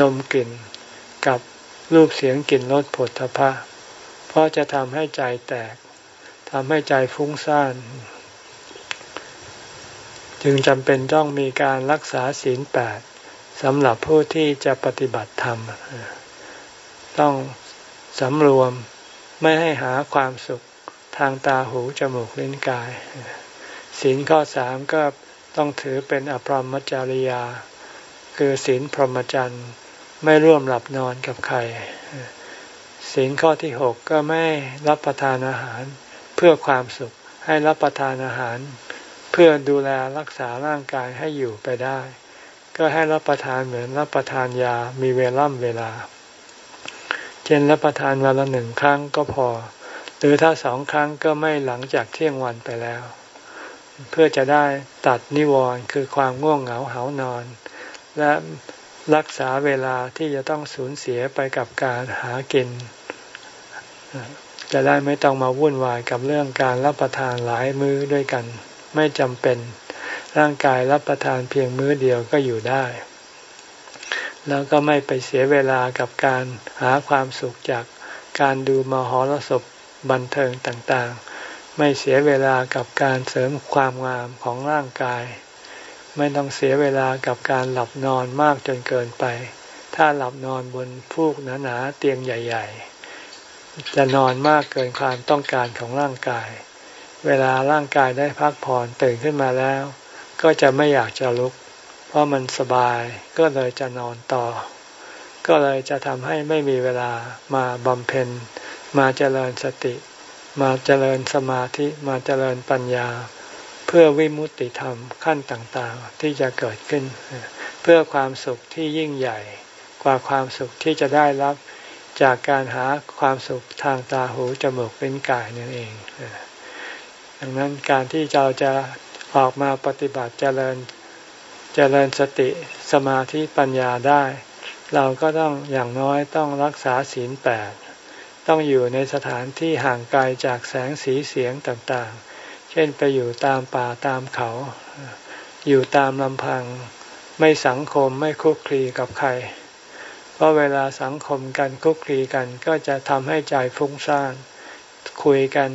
[SPEAKER 1] ดมกลิ่น กับรูปเสียงกลิ่นรสผลทพะเพราะจะทำให้ใจแตกทำให้ใจฟุ้งซ่าน จึงจำเป็นต้องมีการรักษาศีลแปดสำหรับผู้ที่จะปฏิบัติธรรม ต้องสำรวมไม่ให้หาความสุขทางตาหูจมูกลิ้นกาย ศีลข้อสามก็ต้องถือเป็นอภรรมจริยา คือศีลพรหมจรรย์ไม่ร่วมหลับนอนกับใคร ศีลข้อที่หกก็ไม่รับประทานอาหารเพื่อความสุขให้รับประทานอาหาร เพื่อดูแลรักษาร่างกายให้อยู่ไปได้ ก็ให้รับประทานเหมือนรับประทานยามีเวล่ำเวลา เช่นรับประทานวันละหนึ่งครั้งก็พอ หรือถ้าสองครั้งก็ไม่หลังจากเที่ยงวันไปแล้ว เพื่อจะได้ตัดนิวรณ์คือความง่วงเหงาเหานอน และรักษาเวลาที่จะต้องสูญเสียไปกับการหากิน จะได้ไม่ต้องมาวุ่นวายกับเรื่องการรับประทานหลายมื้อด้วยกัน ไม่จำเป็น ร่างกายรับประทานเพียงมื้อเดียวก็อยู่ได้ แล้วก็ไม่ไปเสียเวลากับการหาความสุขจากการดูมหรสพบันเทิงต่างๆ ไม่เสียเวลากับการเสริมความงามของร่างกาย ไม่ต้องเสียเวลากับการหลับนอนมากจนเกินไป ถ้าหลับนอนบนฟูกหนาๆเตียงใหญ่ ๆ จะนอนมากเกินความต้องการของร่างกาย เวลาร่างกายได้พักผ่อนตื่นขึ้นมาแล้ว ก็จะไม่อยากจะลุก เพราะมันสบายก็เลยจะนอนต่อ ก็เลยจะทำให้ไม่มีเวลามาบำเพ็ญ มาเจริญสติ มาเจริญสมาธิมาเจริญปัญญา เพื่อวิมุตติธรรมขั้นต่างๆที่จะเกิดขึ้น เพื่อความสุขที่ยิ่งใหญ่กว่าความสุขที่จะได้รับจากการหาความสุขทางตาหูจมูกเป็นกายนั่นเอง ดังนั้นการที่เราจะออกมาปฏิบัติเจริญเจริญสติสมาธิปัญญาได้ เราก็ต้องอย่างน้อยต้องรักษาศีลแปดต้องอยู่ในสถานที่ห่างไกลจากแสงสีเสียงต่างๆ เช่นไปอยู่ตามป่าตามเขา อยู่ตามลำพัง ไม่สังคมไม่คุกคลีกับใคร เพราะเวลาสังคมกันคุกคลีกันก็จะทำให้ใจฟุ้งซ่าน คุยกัน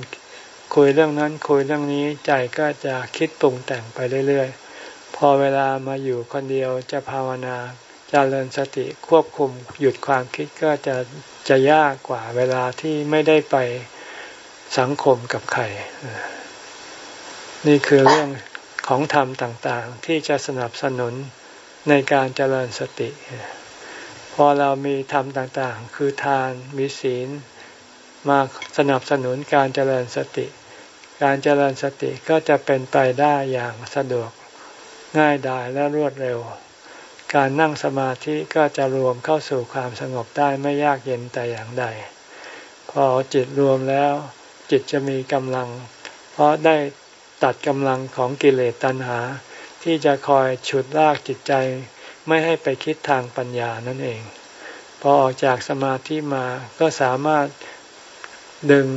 [SPEAKER 1] คุยเรื่องนั้นคุยเรื่องนี้ใจก็จะคิดปรุงแต่งไปเรื่อยๆ พอเวลามาอยู่คนเดียวจะภาวนาจเจริญสติควบคุมหยุดความคิดก็จะจะยากกว่าเวลาที่ไม่ได้ไปสังคมกับใคร นี่คือเรื่องของธรรมต่างๆ ที่จะสนับสนุนในการเจริญสติ พอเรามีธรรมต่างๆ คือทานมีศีล มาสนับสนุนการเจริญสติ การเจริญสติก็จะเป็นไปได้อย่างสะดวกง่ายดายและรวดเร็ว การนั่งสมาธิก็จะรวมเข้าสู่ความสงบได้ไม่ยากเย็นแต่อย่างใด พอจิตรวมแล้ว จิตจะมีกำลัง เพราะได้ตัดกำลังของกิเลสตัณหา ที่จะคอยฉุดลากจิตใจ ไม่ให้ไปคิดทางปัญญานั่นเอง พอออกจากสมาธิมาก็สามารถดึง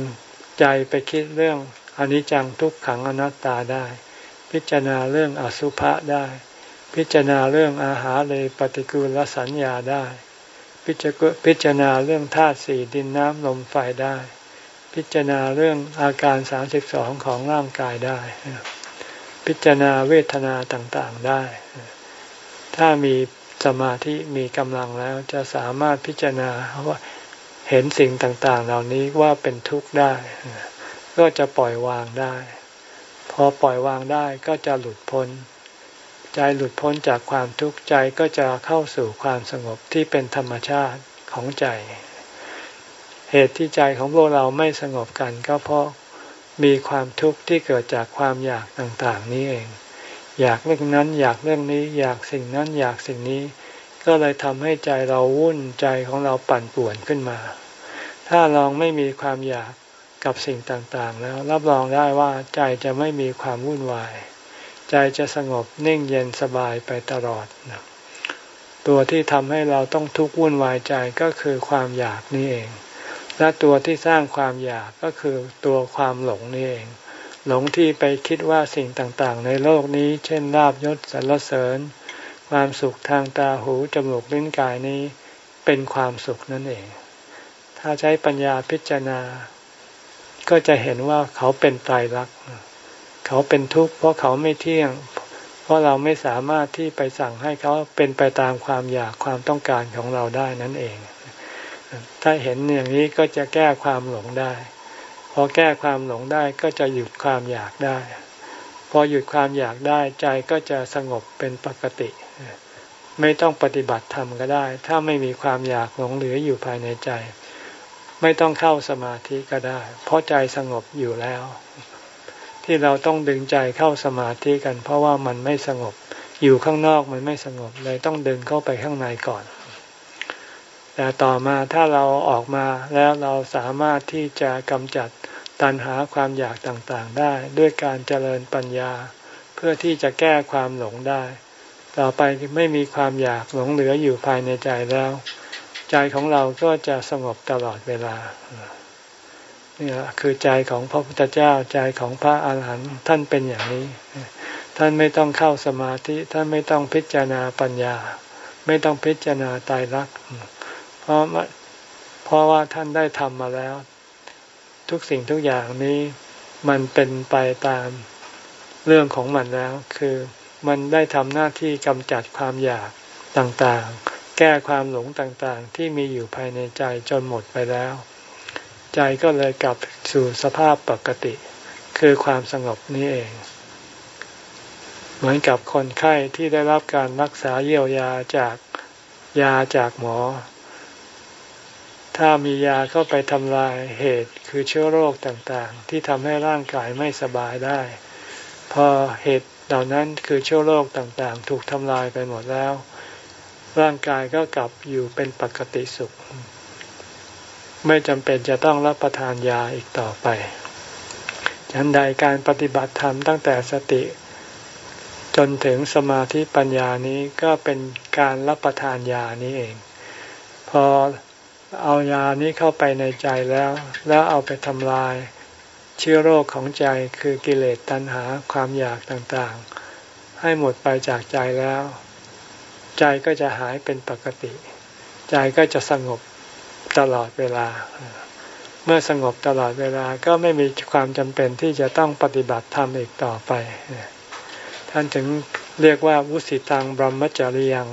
[SPEAKER 1] ใจไปคิดเรื่อง อนิจจังทุกขังอนัตตาได้ พิจารณาเรื่องอสุภะได้ พิจารณาเรื่องอาหารเลยปฏิกูลสัญญาได้ พิจารณาเรื่องธาตุสี่ดินน้ำลมไฟได้ พิจารณาเรื่องอาการสามสิบสองของร่างกายได้ พิจารณาเวทนาต่างๆได้ ถ้ามีสมาธิมีกำลังแล้วจะสามารถพิจารณาว่าเห็นสิ่งต่างๆ เหล่านี้ว่าเป็นทุกข์ได้ ก็จะปล่อยวางได้ พอปล่อยวางได้ก็จะหลุดพ้น ใจหลุดพ้นจากความทุกข์ใจก็จะเข้าสู่ความสงบที่เป็นธรรมชาติของใจ เหตุที่ใจของพวกเราไม่สงบกันก็เพราะมีความทุกข์ที่เกิดจากความอยากต่างๆนี้เอง อยากเรื่องนั้นอยากเรื่องนี้ อยากสิ่งนั้นอยากสิ่งนี้ ก็เลยทำให้ใจเราวุ่นใจของเราปั่นป่วนขึ้นมา ถ้าลองไม่มีความอยาก กับสิ่งต่างๆ แล้วรับรองได้ว่าใจจะไม่มีความวุ่นวาย ใจจะสงบนิ่งเย็นสบายไปตลอดนะตัวที่ทำให้เราต้องทุกข์วุ่นวายใจก็คือความอยากนี่เอง และตัวที่สร้างความอยากก็คือตัวความหลงนี่เอง หลงที่ไปคิดว่าสิ่งต่างๆ ในโลกนี้ เช่นลาบยศสรรเสริญ ความสุขทางตาหูจมูกลิ้นกายนี้ เป็นความสุขนั่นเอง ถ้าใช้ปัญญาพิจารณา ก็จะเห็นว่าเขาเป็นตายรัก เขาเป็นทุกข์เพราะเขาไม่เที่ยง เพราะเราไม่สามารถที่ไปสั่งให้เขาเป็นไปตามความอยากความต้องการของเราได้นั่นเอง ถ้าเห็นอย่างนี้ก็จะแก้ความหลงได้ พอแก้ความหลงได้ก็จะหยุดความอยากได้ พอหยุดความอยากได้ใจก็จะสงบเป็นปกติ ไม่ต้องปฏิบัติธรรมก็ได้ ถ้าไม่มีความอยากหลงเหลืออยู่ภายในใจ ไม่ต้องเข้าสมาธิก็ได้ เพราะใจสงบอยู่แล้ว ที่เราต้องดึงใจเข้าสมาธิกัน เพราะว่ามันไม่สงบ อยู่ข้างนอกมันไม่สงบเลยต้องดึงเข้าไปข้างในก่อน แต่ต่อมาถ้าเราออกมาแล้วเราสามารถที่จะกำจัดตัณหาความอยากต่างๆได้ ด้วยการเจริญปัญญา เพื่อที่จะแก้ความหลงได้ ต่อไปไม่มีความอยากหลงเหลืออยู่ภายในใจแล้ว ใจของเราก็จะสงบตลอดเวลานี่แหละคือใจของพระพุทธเจ้าใจของพระอาหารหันต์ท่านเป็นอย่างนี้ ท่านไม่ต้องเข้าสมาธิท่านไม่ต้องพิจารณาปัญญา ไม่ต้องพิจารณาตายรักเพราะเพราะว่าท่านได้ทำมาแล้ว ทุกสิ่งทุกอย่างนี้มันเป็นไปตามเรื่องของมันแล้ว คือมันได้ทำหน้าที่กำจัดความอยากต่างๆ แก้ความหลงต่างๆ ที่มีอยู่ภายในใจจนหมดไปแล้ว ใจก็เลยกลับสู่สภาพปกติ คือความสงบนี้เอง เหมือนกับคนไข้ที่ได้รับการรักษาเยียวยาจากยาจากหมอ ถ้ามียาเข้าไปทำลายเหตุคือเชื้อโรคต่างๆ ที่ทำให้ร่างกายไม่สบายได้ พอเหตุเหล่านั้นคือเชื้อโรคต่างๆ ถูกทำลายไปหมดแล้ว ร่างกายก็กลับอยู่เป็นปกติสุข ไม่จำเป็นจะต้องรับประทานยาอีกต่อไปฉันใดการปฏิบัติธรรมตั้งแต่สติ จนถึงสมาธิปัญญานี้ก็เป็นการรับประทานยานี้เอง พอเอายานี้เข้าไปในใจแล้ว แล้วเอาไปทำลายเชื้อโรคของใจคือกิเลสตัณหาความอยากต่างๆ ให้หมดไปจากใจแล้ว ใจก็จะหายเป็นปกติ ใจก็จะสงบตลอดเวลา เมื่อสงบตลอดเวลาก็ไม่มีความจำเป็นที่จะต้องปฏิบัติธรรมอีกต่อไป ท่านถึงเรียกว่าวุสิตังบรมจริยัง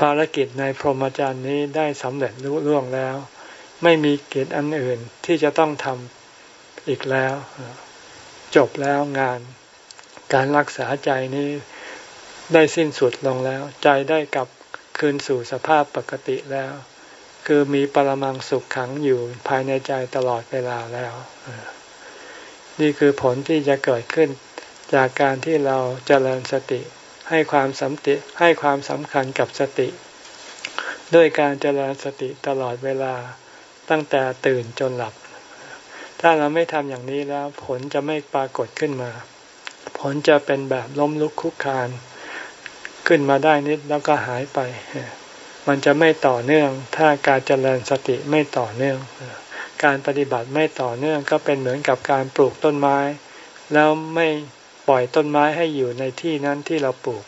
[SPEAKER 1] ภารกิจในพรหมจรรย์นี้ได้สำเร็จลุล่วงแล้ว ไม่มีกิจอันอื่นที่จะต้องทำอีกแล้ว จบแล้วงาน การรักษาใจนี้ ได้สิ้นสุดลงแล้ว ใจได้กลับคืนสู่สภาพปกติแล้ว คือมีปรมังสุขขังอยู่ภายในใจตลอดเวลาแล้ว นี่คือผลที่จะเกิดขึ้น จากการที่เราเจริญสติให้ความสำติให้ความสำคัญกับสติ ด้วยการเจริญสติตลอดเวลาตั้งแต่ตื่นจนหลับ ถ้าเราไม่ทำอย่างนี้แล้ว ผลจะไม่ปรากฏขึ้นมา ผลจะเป็นแบบล้มลุกคุกคาน ขึ้นมาได้นิดแล้วก็หายไป มันจะไม่ต่อเนื่อง ถ้าการเจริญสติไม่ต่อเนื่อง การปฏิบัติไม่ต่อเนื่องก็เป็นเหมือนกับการปลูกต้นไม้ แล้วไม่ปล่อยต้นไม้ให้อยู่ในที่นั้นที่เราปลูก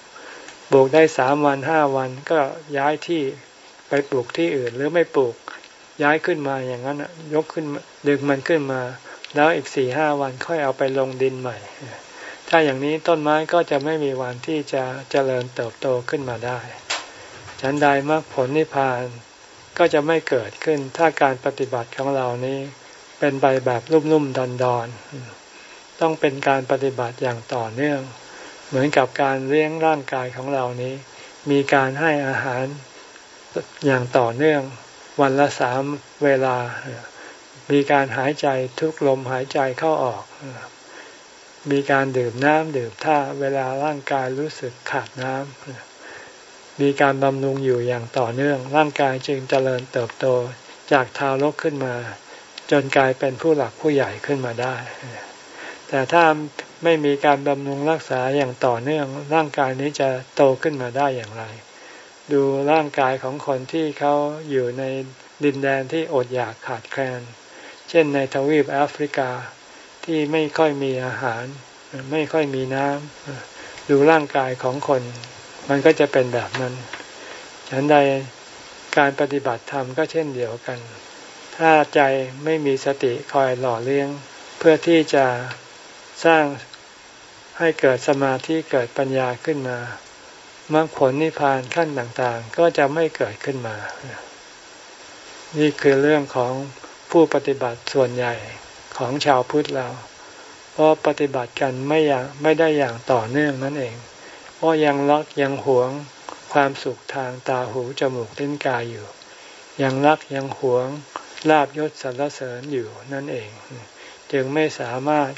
[SPEAKER 1] ปลูกได้สามวันห้าวันก็ย้ายที่ไปปลูกที่อื่นหรือไม่ปลูกย้ายขึ้นมาอย่างนั้นยกขึ้นดึงมันขึ้นมา แล้วอีกสี่ห้าวันค่อยเอาไปลงดินใหม่ ถ้าอย่างนี้ต้นไม้ก็จะไม่มีวันที่จะเจริญเติบโตขึ้นมาได้ ฉันใดมรรคผลนิพพานก็จะไม่เกิดขึ้น ถ้าการปฏิบัติของเรานี้เป็นไปแบบรุ่มๆดอนๆ ต้องเป็นการปฏิบัติอย่างต่อเนื่อง เหมือนกับการเลี้ยงร่างกายของเรานี้ มีการให้อาหารอย่างต่อเนื่อง วันละสามเวลา มีการหายใจทุกลมหายใจเข้าออก มีการดื่มน้ำดื่มท่าเวลาร่างกายรู้สึกขาดน้ำมีการบำรุงอยู่อย่างต่อเนื่อง ร่างกายจึงเจริญเติบโตจากทารกขึ้นมา จนกลายเป็นผู้หลักผู้ใหญ่ขึ้นมาได้ แต่ถ้าไม่มีการบำรุงรักษาอย่างต่อเนื่อง ร่างกายนี้จะโตขึ้นมาได้อย่างไร ดูร่างกายของคนที่เขาอยู่ในดินแดนที่อดอยากขาดแคลน เช่นในทวีปแอฟริกา ที่ไม่ค่อยมีอาหาร ไม่ค่อยมีน้ำดูร่างกายของคน มันก็จะเป็นแบบนั้น ฉันใดการปฏิบัติธรรมก็เช่นเดียวกัน ถ้าใจไม่มีสติคอยหล่อเลี้ยง เพื่อที่จะสร้างให้เกิดสมาธิเกิดปัญญาขึ้นมามรรคผลนิพพานขั้นต่างๆ ก็จะไม่เกิดขึ้นมา นี่คือเรื่องของผู้ปฏิบัติส่วนใหญ่ ของชาวพุทธเรา เพราะปฏิบัติกันไม่อย่างไม่ได้อย่างต่อเนื่องนั่นเอง เพราะยังรักยังหวงความสุขทางตาหูจมูกลิ้นกายอยู่ ยังรักยังหวงลาบยศสรรเสริญอยู่นั่นเอง จึงไม่สามารถ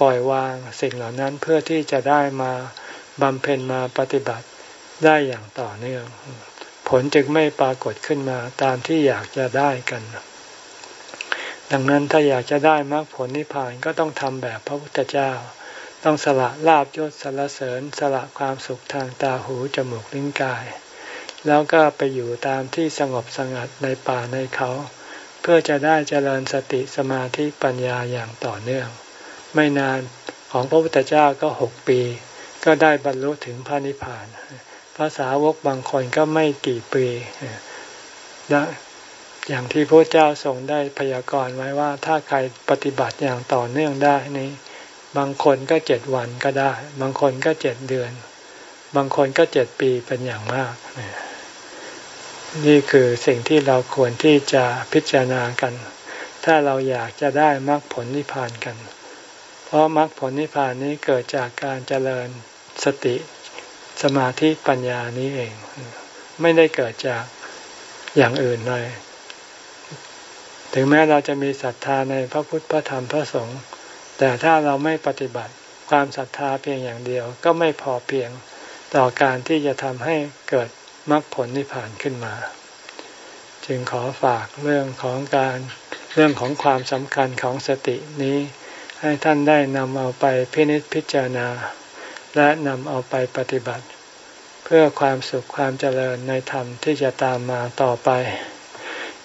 [SPEAKER 1] ปล่อยวางสิ่งเหล่านั้นเพื่อที่จะได้มาบำเพ็ญมาปฏิบัติได้อย่างต่อเนื่อง ผลจึงไม่ปรากฏขึ้นมาตามที่อยากจะได้กัน ดังนั้นถ้าอยากจะได้มรรคผลนิพพานก็ต้องทำแบบพระพุทธเจ้า ต้องสละลาบยศสารเสริญ สละความสุขทางตาหูจมูกลิ้นกาย แล้วก็ไปอยู่ตามที่สงบสงัดในป่าในเขา เพื่อจะได้เจริญสติสมาธิปัญญาอย่างต่อเนื่อง ไม่นานของพระพุทธเจ้าก็หกปี ก็ได้บรรลุถึงพระนิพพานภาษาวกบางคนก็ไม่กี่ปีนะ อย่างที่พระเจ้าทรงได้พยากรณ์ไว้ว่าถ้าใครปฏิบัติอย่างต่อเนื่องได้นี้ บางคนก็เจ็ดวันก็ได้ บางคนก็เจ็ดเดือน บางคนก็เจ็ดปีเป็นอย่างมาก นี่คือสิ่งที่เราควรที่จะพิจารณากัน ถ้าเราอยากจะได้มรรคผลนิพพานกัน เพราะมรรคผลนิพพานนี้เกิดจากการเจริญสติสมาธิปัญญานี้เอง ไม่ได้เกิดจากอย่างอื่นเลย ถึงแม้เราจะมีศรัทธาในพระพุทธพระธรรมพระสงฆ์แต่ถ้าเราไม่ปฏิบัติความศรัทธาเพียงอย่างเดียวก็ไม่พอเพียงต่อการที่จะทำให้เกิดมรรคผลนิพพานขึ้นมา จึงขอฝากเรื่องของการเรื่องของความสำคัญของสตินี้ ให้ท่านได้นำเอาไปพินิจพิจารณา และนำเอาไปปฏิบัติ เพื่อความสุขความเจริญในธรรมที่จะตามมาต่อไป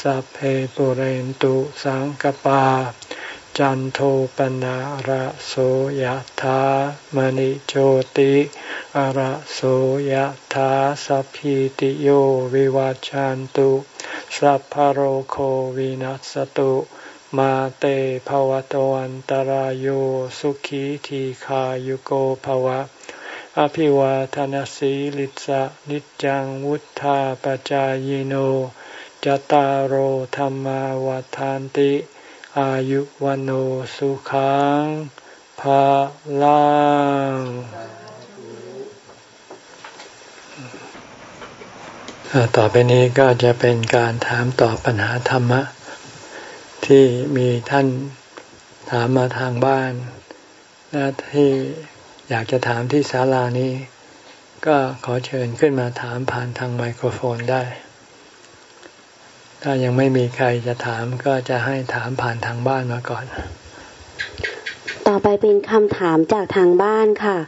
[SPEAKER 1] สัพเพปุเรนตุสังกปา จันโทปนะระโสยธามณิโชติระโสยธาสัพพิติโยวิวัจจันตุสัพพโรโควินัสตุมาเตภวตวันตารโยสุขีทีขายุโกภวะ อภิวาทานสีลิสะนิจังวุธาปจายโน จตารโหธรรมวาทานติ อายุวันโอสุขังภาลังต่อไปนี้ก็จะเป็นการถามตอบปัญหาธรรมะ ที่มีท่านถามมาทางบ้าน และที่อยากจะถามที่ศาลานี้ ก็ขอเชิญขึ้นมาถามผ่านทางไมโครโฟนได้ ถ้ายังไม่มีใครจะถามก็จะให้ถามผ่านทางบ้านมาก่อน
[SPEAKER 2] ต่อไปเป็นคำถามจากทางบ้านค่ะ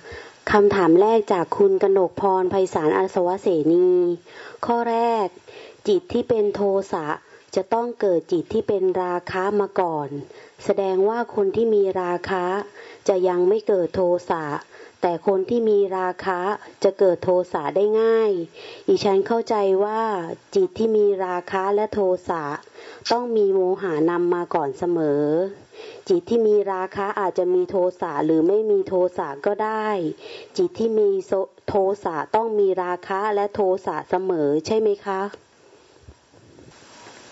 [SPEAKER 2] คำถามแรกจากคุณกนกพรไพศาลอาสวะเสนี ข้อแรก จิตที่เป็นโทสะจะต้องเกิดจิตที่เป็นราคะมาก่อน แสดงว่าคนที่มีราคะ จะยังไม่เกิดโทสะ แต่คนที่มีราคะจะเกิดโทสะได้ง่ายดิฉันเข้าใจว่าจิตที่มีราคะและโทสะต้องมีโมหานำมาก่อนเสมอ จิตที่มีราคะอาจจะมีโทสะหรือไม่มีโทสะก็ได้ จิตที่มีโทสะต้องมีราคะและโทสะเสมอใช่ไหมคะ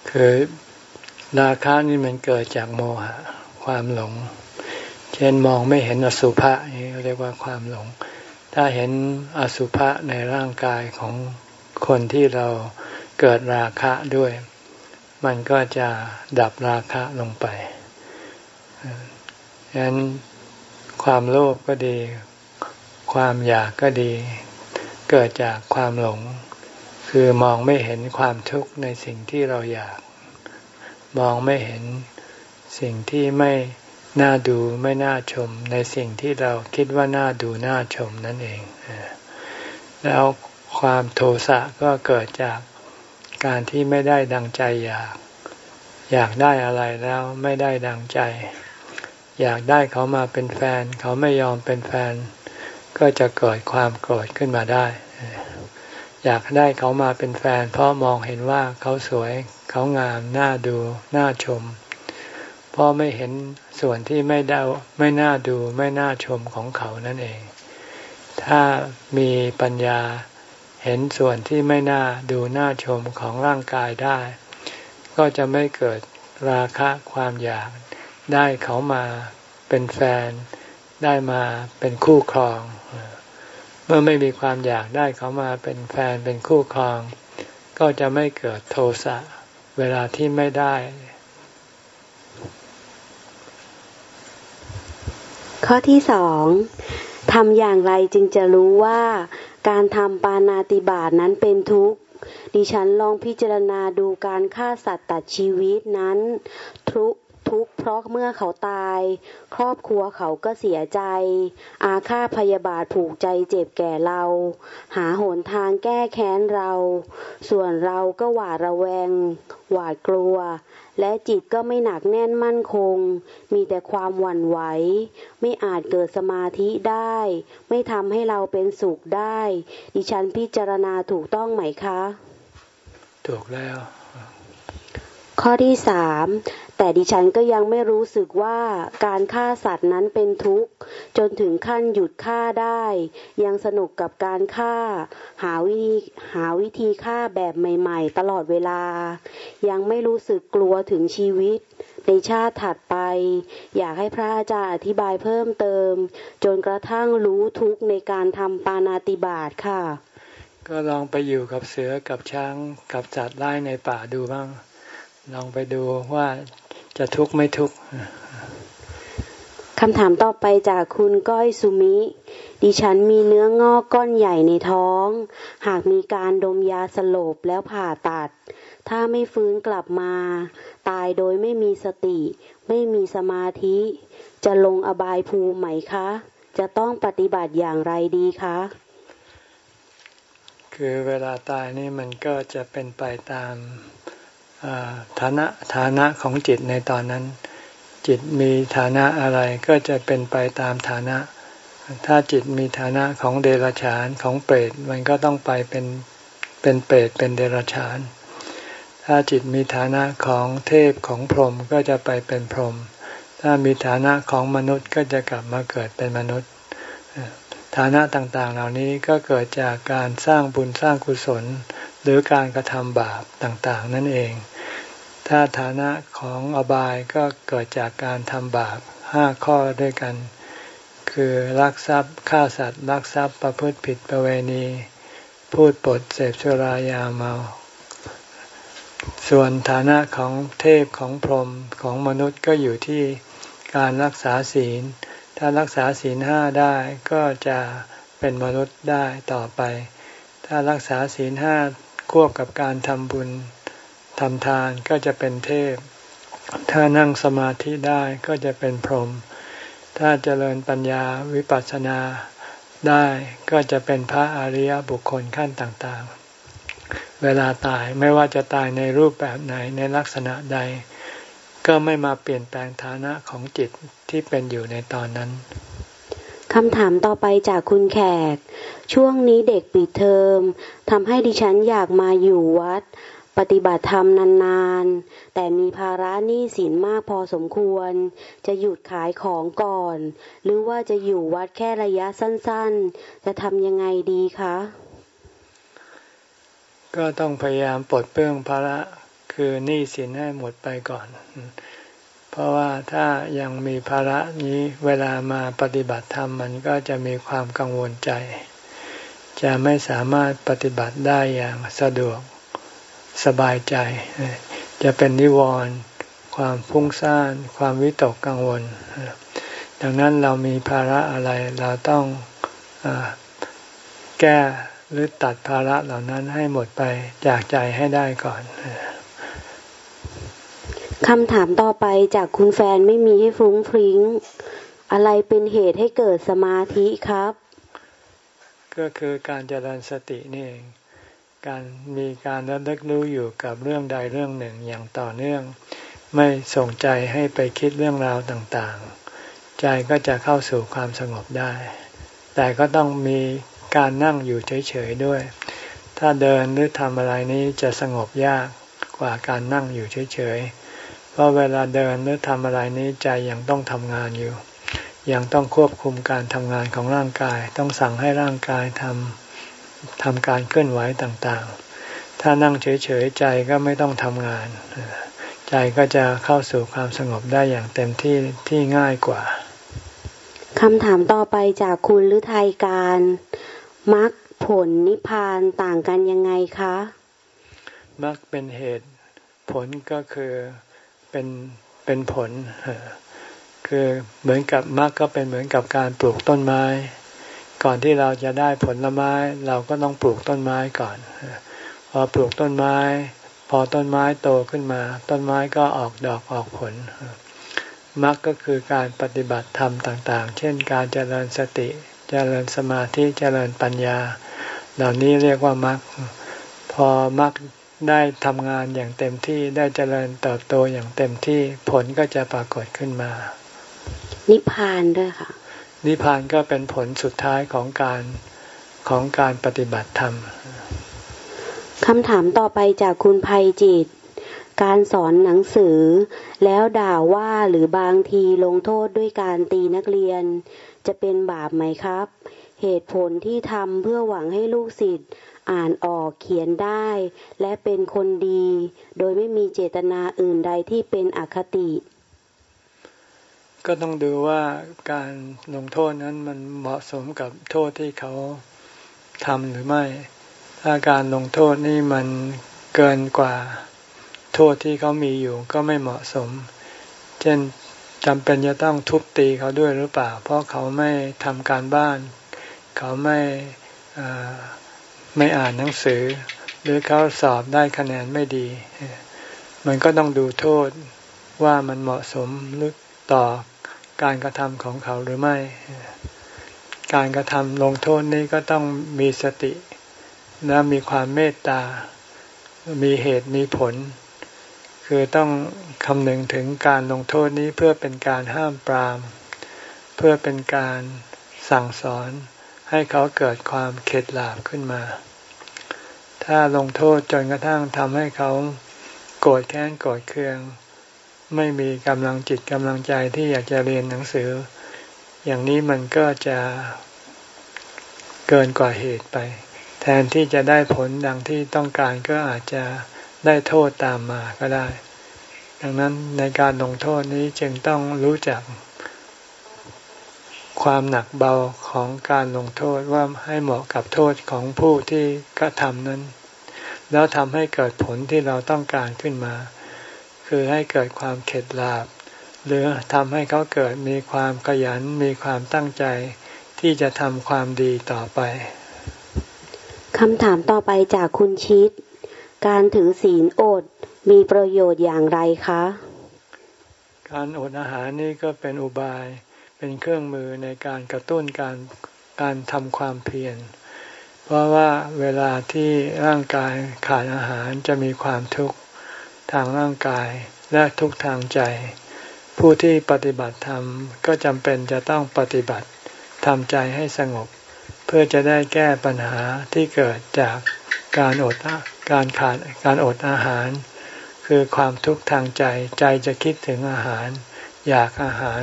[SPEAKER 2] เคื
[SPEAKER 1] อราคะนี่มันเกิดจากโมหะ ความหลง ช่นมองไม่เห็นอสุภะนี่เรียกว่าความหลง ถ้าเห็นอสุภะในร่างกายของคนที่เราเกิดราคะด้วย มันก็จะดับราคะลงไปฉะนั้นความโลภก็ดี ความอยากก็ดี เกิดจากความหลง คือมองไม่เห็นความทุกข์ในสิ่งที่เราอยาก มองไม่เห็นสิ่งที่ไม่ น่าดูไม่น่าชมในสิ่งที่เราคิดว่าน่าดูน่าชมนั่นเอง แล้วความโทสะก็เกิดจากการที่ไม่ได้ดังใจอยาก อยากได้อะไรแล้วไม่ได้ดังใจ อยากได้เขามาเป็นแฟน เขาไม่ยอมเป็นแฟน ก็จะเกิดความโกรธขึ้นมาได้ อยากได้เขามาเป็นแฟน เพราะมองเห็นว่าเขาสวย เขางามน่าดูน่าชม เพราะไม่เห็นส่วนที่ไม่ได้ไม่น่าดูไม่น่าชมของเขานั่นเอง ถ้ามีปัญญาเห็นส่วนที่ไม่น่าดูน่าชมของร่างกายได้ ก็จะไม่เกิดราคะความอยาก ได้เขามาเป็นแฟน ได้มาเป็นคู่ครอง เมื่อไม่มีความอยากได้เขามาเป็นแฟนเป็นคู่ครอง ก็จะไม่เกิดโทสะเวลาที่ไม่ได้
[SPEAKER 2] ข้อที่สองทำอย่างไรจึงจะรู้ว่าการทำปานาติบาตนั้นเป็นทุกข์ ดิฉันลองพิจารณาดูการฆ่าสัตว์ตัดชีวิตนั้น ทุก ทุกข์เพราะเมื่อเขาตาย ครอบครัวเขาก็เสียใจ อาฆาตพยาบาทผูกใจเจ็บแก่เรา หาหนทางแก้แค้นเรา ส่วนเราก็หวาดระแวง หวาดกลัว และจิตก็ไม่หนักแน่นมั่นคง มีแต่ความหวั่นไหว ไม่อาจเกิดสมาธิได้ ไม่ทำให้เราเป็นสุขได้ ดิฉันพิจารณาถูกต้องไหมคะ
[SPEAKER 1] ถูกแล้ว
[SPEAKER 2] ข้อที่สาม แต่ดิฉันก็ยังไม่รู้สึกว่าการฆ่าสัตว์นั้นเป็นทุกข์ จนถึงขั้นหยุดฆ่าได้ ยังสนุกกับการฆ่า หาวิธีหาวิธีฆ่าแบบใหม่ ๆ ตลอดเวลา ยังไม่รู้สึกกลัวถึงชีวิต ในชาติถัดไป อยากให้พระอาจารย์อธิบายเพิ่มเติม จนกระทั่งรู้ทุกข์ในการทำปานาติบาตค่ะ
[SPEAKER 1] ก็ลองไปอยู่กับเสือกับช้างกับจัดไล่ในป่าดูบ้างลองไปดูว่า จะทุกข์ไม่ทุกข์
[SPEAKER 2] คำถามต่อไปจากคุณก้อยสุมิ ดิฉันมีเนื้องอกก้อนใหญ่ในท้อง หากมีการดมยาสลบแล้วผ่าตัด ถ้าไม่ฟื้นกลับมา ตายโดยไม่มีสติ ไม่มีสมาธิ จะลงอบายภูมิไหมคะ จะต้องปฏิบัติอย่างไรดีคะ
[SPEAKER 1] คือเวลาตายนี่มันก็จะเป็นไปตาม ฐานะฐานะของจิตในตอนนั้น จิตมีฐานะอะไรก็จะเป็นไปตามฐานะ ถ้าจิตมีฐานะของเดรัจฉานของเปรตมันก็ต้องไปเป็นเป็นเปรตเป็นเดรัจฉาน ถ้าจิตมีฐานะของเทพของพรหมก็จะไปเป็นพรหมถ้ามีฐานะของมนุษย์ก็จะกลับมาเกิดเป็นมนุษย์ ฐานะต่างๆ เหล่านี้ก็เกิดจากการสร้างบุญสร้างกุศล หรือการกระทำบาปต่างๆ นั่นเอง ถ้าฐานะของอบายก็เกิดจากการทำบาปห้าข้อด้วยกัน คือลักทรัพย์ฆ่าสัตว์ลักทรัพย์ประพฤติผิดประเวณี พูดปดเสพสุรายาเมา ส่วนฐานะของเทพของพรหมของมนุษย์ก็อยู่ที่การรักษาศีล ถ้ารักษาศีลห้าได้ก็จะเป็นมนุษย์ได้ต่อไป ถ้ารักษาศีลห้า ควบกับการทำบุญทำทานก็จะเป็นเทพ ถ้านั่งสมาธิได้ก็จะเป็นพรหม ถ้าเจริญปัญญาวิปัสสนาได้ก็จะเป็นพระอริยบุคคลขั้นต่างๆ เวลาตายไม่ว่าจะตายในรูปแบบไหนในลักษณะใด ก็ไม่มาเปลี่ยนแปลงฐานะของจิตที่เป็นอยู่ในตอนนั้น
[SPEAKER 2] คำถามต่อไปจากคุณแขก ช่วงนี้เด็กปิดเทอมทำให้ดิฉันอยากมาอยู่วัด ปฏิบัติธรรมนานๆ แต่มีภาระหนี้สินมากพอสมควร จะหยุดขายของก่อน หรือว่าจะอยู่วัดแค่ระยะสั้นๆ จะทำยังไงดีคะ
[SPEAKER 1] ก็ต้องพยายามปลดเปลื้องภาระคือหนี้สินให้หมดไปก่อน เพราะว่าถ้ายังมีภาระนี้เวลามาปฏิบัติธรรมมันก็จะมีความกังวลใจ จะไม่สามารถปฏิบัติได้อย่างสะดวกสบายใจ จะเป็นนิวรณ์ความฟุ้งซ่าน ความวิตกกังวล ดังนั้นเรามีภาระอะไรเราต้องอแก้หรือตัดภาระเหล่านั้นให้หมดไปจากใจให้ได้ก่อน
[SPEAKER 2] คำถามต่อไปจากคุณแฟนไม่มีให้ฟุ้งฟริ้ง อะไรเป็นเหตุให้เกิดสมาธิครับ
[SPEAKER 1] ก็คือการเจริญสตินี่เอง การมีการระลึกรู้อยู่กับเรื่องใดเรื่องหนึ่งอย่างต่อเนื่อง ไม่ส่งใจให้ไปคิดเรื่องราวต่างๆ ใจก็จะเข้าสู่ความสงบได้ แต่ก็ต้องมีการนั่งอยู่เฉยๆด้วย ถ้าเดินหรือทำอะไรนี้จะสงบยากกว่าการนั่งอยู่เฉยๆ เพราะเวลาเดินหรือทำอะไรนี้ใจยังต้องทำงานอยู่ ยังต้องควบคุมการทำงานของร่างกาย ต้องสั่งให้ร่างกายทำทำการเคลื่อนไหวต่างๆ ถ้านั่งเฉยๆใจก็ไม่ต้องทำงาน ใจก็จะเข้าสู่ความสงบได้อย่างเต็มที่ที่ง่ายกว่า
[SPEAKER 2] คำถามต่อไปจากคุณฤทัยการมรรคผลนิพพานต่างกันยังไงคะ
[SPEAKER 1] มรรคเป็นเหตุผลก็คือ เป็นเป็นผล คือเหมือนกับมรรคก็เป็นเหมือนกับการปลูกต้นไม้ ก่อนที่เราจะได้ผลไม้ เราก็ต้องปลูกต้นไม้ก่อน พอปลูกต้นไม้ พอต้นไม้โตขึ้นมา ต้นไม้ก็ออกดอกออกผลมรรคก็คือการปฏิบัติธรรมต่าง ๆ เช่น การเจริญสติ เจริญสมาธิ เจริญปัญญา เหล่านี้เรียกว่ามรรค พอมรรค ได้ทำงานอย่างเต็มที่ได้เจริญเติบโตอย่างเต็มที่ผลก็จะปรากฏขึ้นมา
[SPEAKER 2] นิพพานด้วยค่ะ
[SPEAKER 1] นิพพานก็เป็นผลสุดท้ายของการของการปฏิบัติธรรม
[SPEAKER 2] คำถามต่อไปจากคุณภัยจิต การสอนหนังสือ แล้วด่าว่าหรือบางทีลงโทษด้วยการตีนักเรียน จะเป็นบาปไหมครับ เหตุผลที่ทำเพื่อหวังให้ลูกศิษย์ อ่านออกเขียนได้ และเป็นคนดี โดยไม่มีเจตนาอื่นใดที่เป็นอคติ
[SPEAKER 1] ก็ต้องดูว่าการลงโทษนั้นมันเหมาะสมกับโทษที่เขาทำหรือไม่ ถ้าการลงโทษนี่มันเกินกว่าโทษที่เขามีอยู่ก็ไม่เหมาะสม เช่นจำเป็นจะต้องทุบตีเขาด้วยหรือเปล่า เพราะเขาไม่ทำการบ้าน เขาไม่ ไม่อ่านหนังสือ หรือเขาสอบได้คะแนนไม่ดี มันก็ต้องดูโทษว่ามันเหมาะสมหรือต่อการกระทำของเขาหรือไม่ การกระทำลงโทษนี้ก็ต้องมีสติและมีความเมตตา มีเหตุมีผล คือต้องคำนึงถึงการลงโทษนี้เพื่อเป็นการห้ามปราม เพื่อเป็นการสั่งสอน ให้เขาเกิดความเข็ดหลาบขึ้นมา ถ้าลงโทษจนกระทั่งทำให้เขาโกรธแค้นโกรธเคือง ไม่มีกำลังจิตกำลังใจที่อยากจะเรียนหนังสือ อย่างนี้มันก็จะเกินกว่าเหตุไป แทนที่จะได้ผลดังที่ต้องการก็อาจจะได้โทษตามมาก็ได้ ดังนั้นในการลงโทษนี้จึงต้องรู้จัก ความหนักเบาของการลงโทษว่าให้เหมาะกับโทษของผู้ที่กระทำนั้น แล้วทำให้เกิดผลที่เราต้องการขึ้นมา คือให้เกิดความเข็ดหลาบ หรือทำให้เขาเกิดมีความขยันมีความตั้งใจ ที่จะทำความดีต่อไป
[SPEAKER 2] คำถามต่อไปจากคุณชิด การถือศีลอดมีประโยชน์อย่างไรคะ
[SPEAKER 1] การอดอาหารนี่ก็เป็นอุบาย เป็นเครื่องมือในการกระตุ้นการการทำความเพียร เพราะว่าเวลาที่ร่างกายขาดอาหารจะมีความทุกข์ทางร่างกายและทุกทางใจ ผู้ที่ปฏิบัติธรรมก็จำเป็นจะต้องปฏิบัติทำใจให้สงบ เพื่อจะได้แก้ปัญหาที่เกิดจากการอดการขาดการอดอาหาร คือความทุกข์ทางใจใจจะคิดถึงอาหาร อยากอาหาร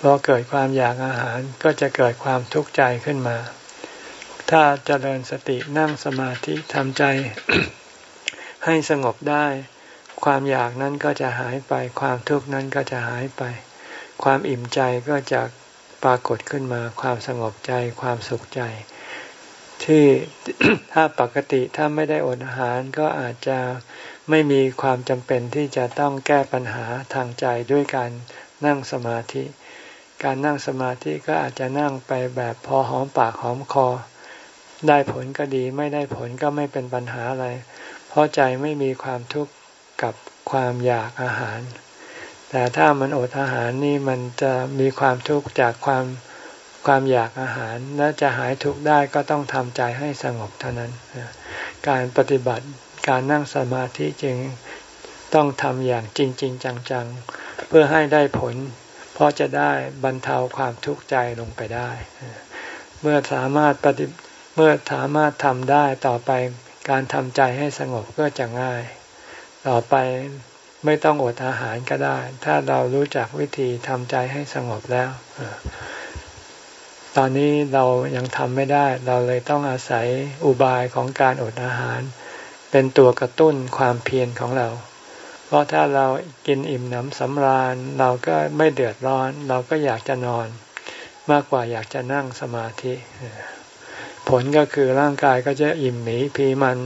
[SPEAKER 1] พอเกิดความอยากอาหารก็จะเกิดความทุกข์ใจขึ้นมา ถ้าเจริญสตินั่งสมาธิทำใจ ให้สงบได้ ความอยากนั้นก็จะหายไป ความทุกข์นั้นก็จะหายไป ความอิ่มใจก็จะปรากฏขึ้นมา ความสงบใจ ความสุขใจ ที่ถ้าปกติถ้าไม่ได้อดอาหารก็อาจจะไม่มีความจำเป็นที่จะต้องแก้ปัญหาทางใจด้วยการนั่งสมาธิ การนั่งสมาธิก็อาจจะนั่งไปแบบพอหอมปากหอมคอ ได้ผลก็ดีไม่ได้ผลก็ไม่เป็นปัญหาอะไร เพราะใจไม่มีความทุกข์กับความอยากอาหาร แต่ถ้ามันอดอาหารนี่มันจะมีความทุกข์จากความความอยากอาหารและจะหายทุกข์ได้ก็ต้องทำใจให้สงบเท่านั้น การปฏิบัติการนั่งสมาธิจึงต้องทำอย่างจริงจริงจังๆ เพื่อให้ได้ผล เพราะจะได้บรรเทาความทุกข์ใจลงไปได้ เมื่อสามารถปฏิเมื่อสามารถทำได้ต่อไปการทำใจให้สงบก็จะง่าย ต่อไปไม่ต้องอดอาหารก็ได้ ถ้าเรารู้จักวิธีทำใจให้สงบแล้ว ตอนนี้เรายังทำไม่ได้ เราเลยต้องอาศัยอุบายของการอดอาหาร เป็นตัวกระตุ้นความเพียรของเรา เพราะถ้าเรากินอิ่มหนำสำราญ เราก็ไม่เดือดร้อน เราก็อยากจะนอน มากกว่าอยากจะนั่งสมาธิ ผลก็คือร่างกายก็จะอิ่มหมีพีมัน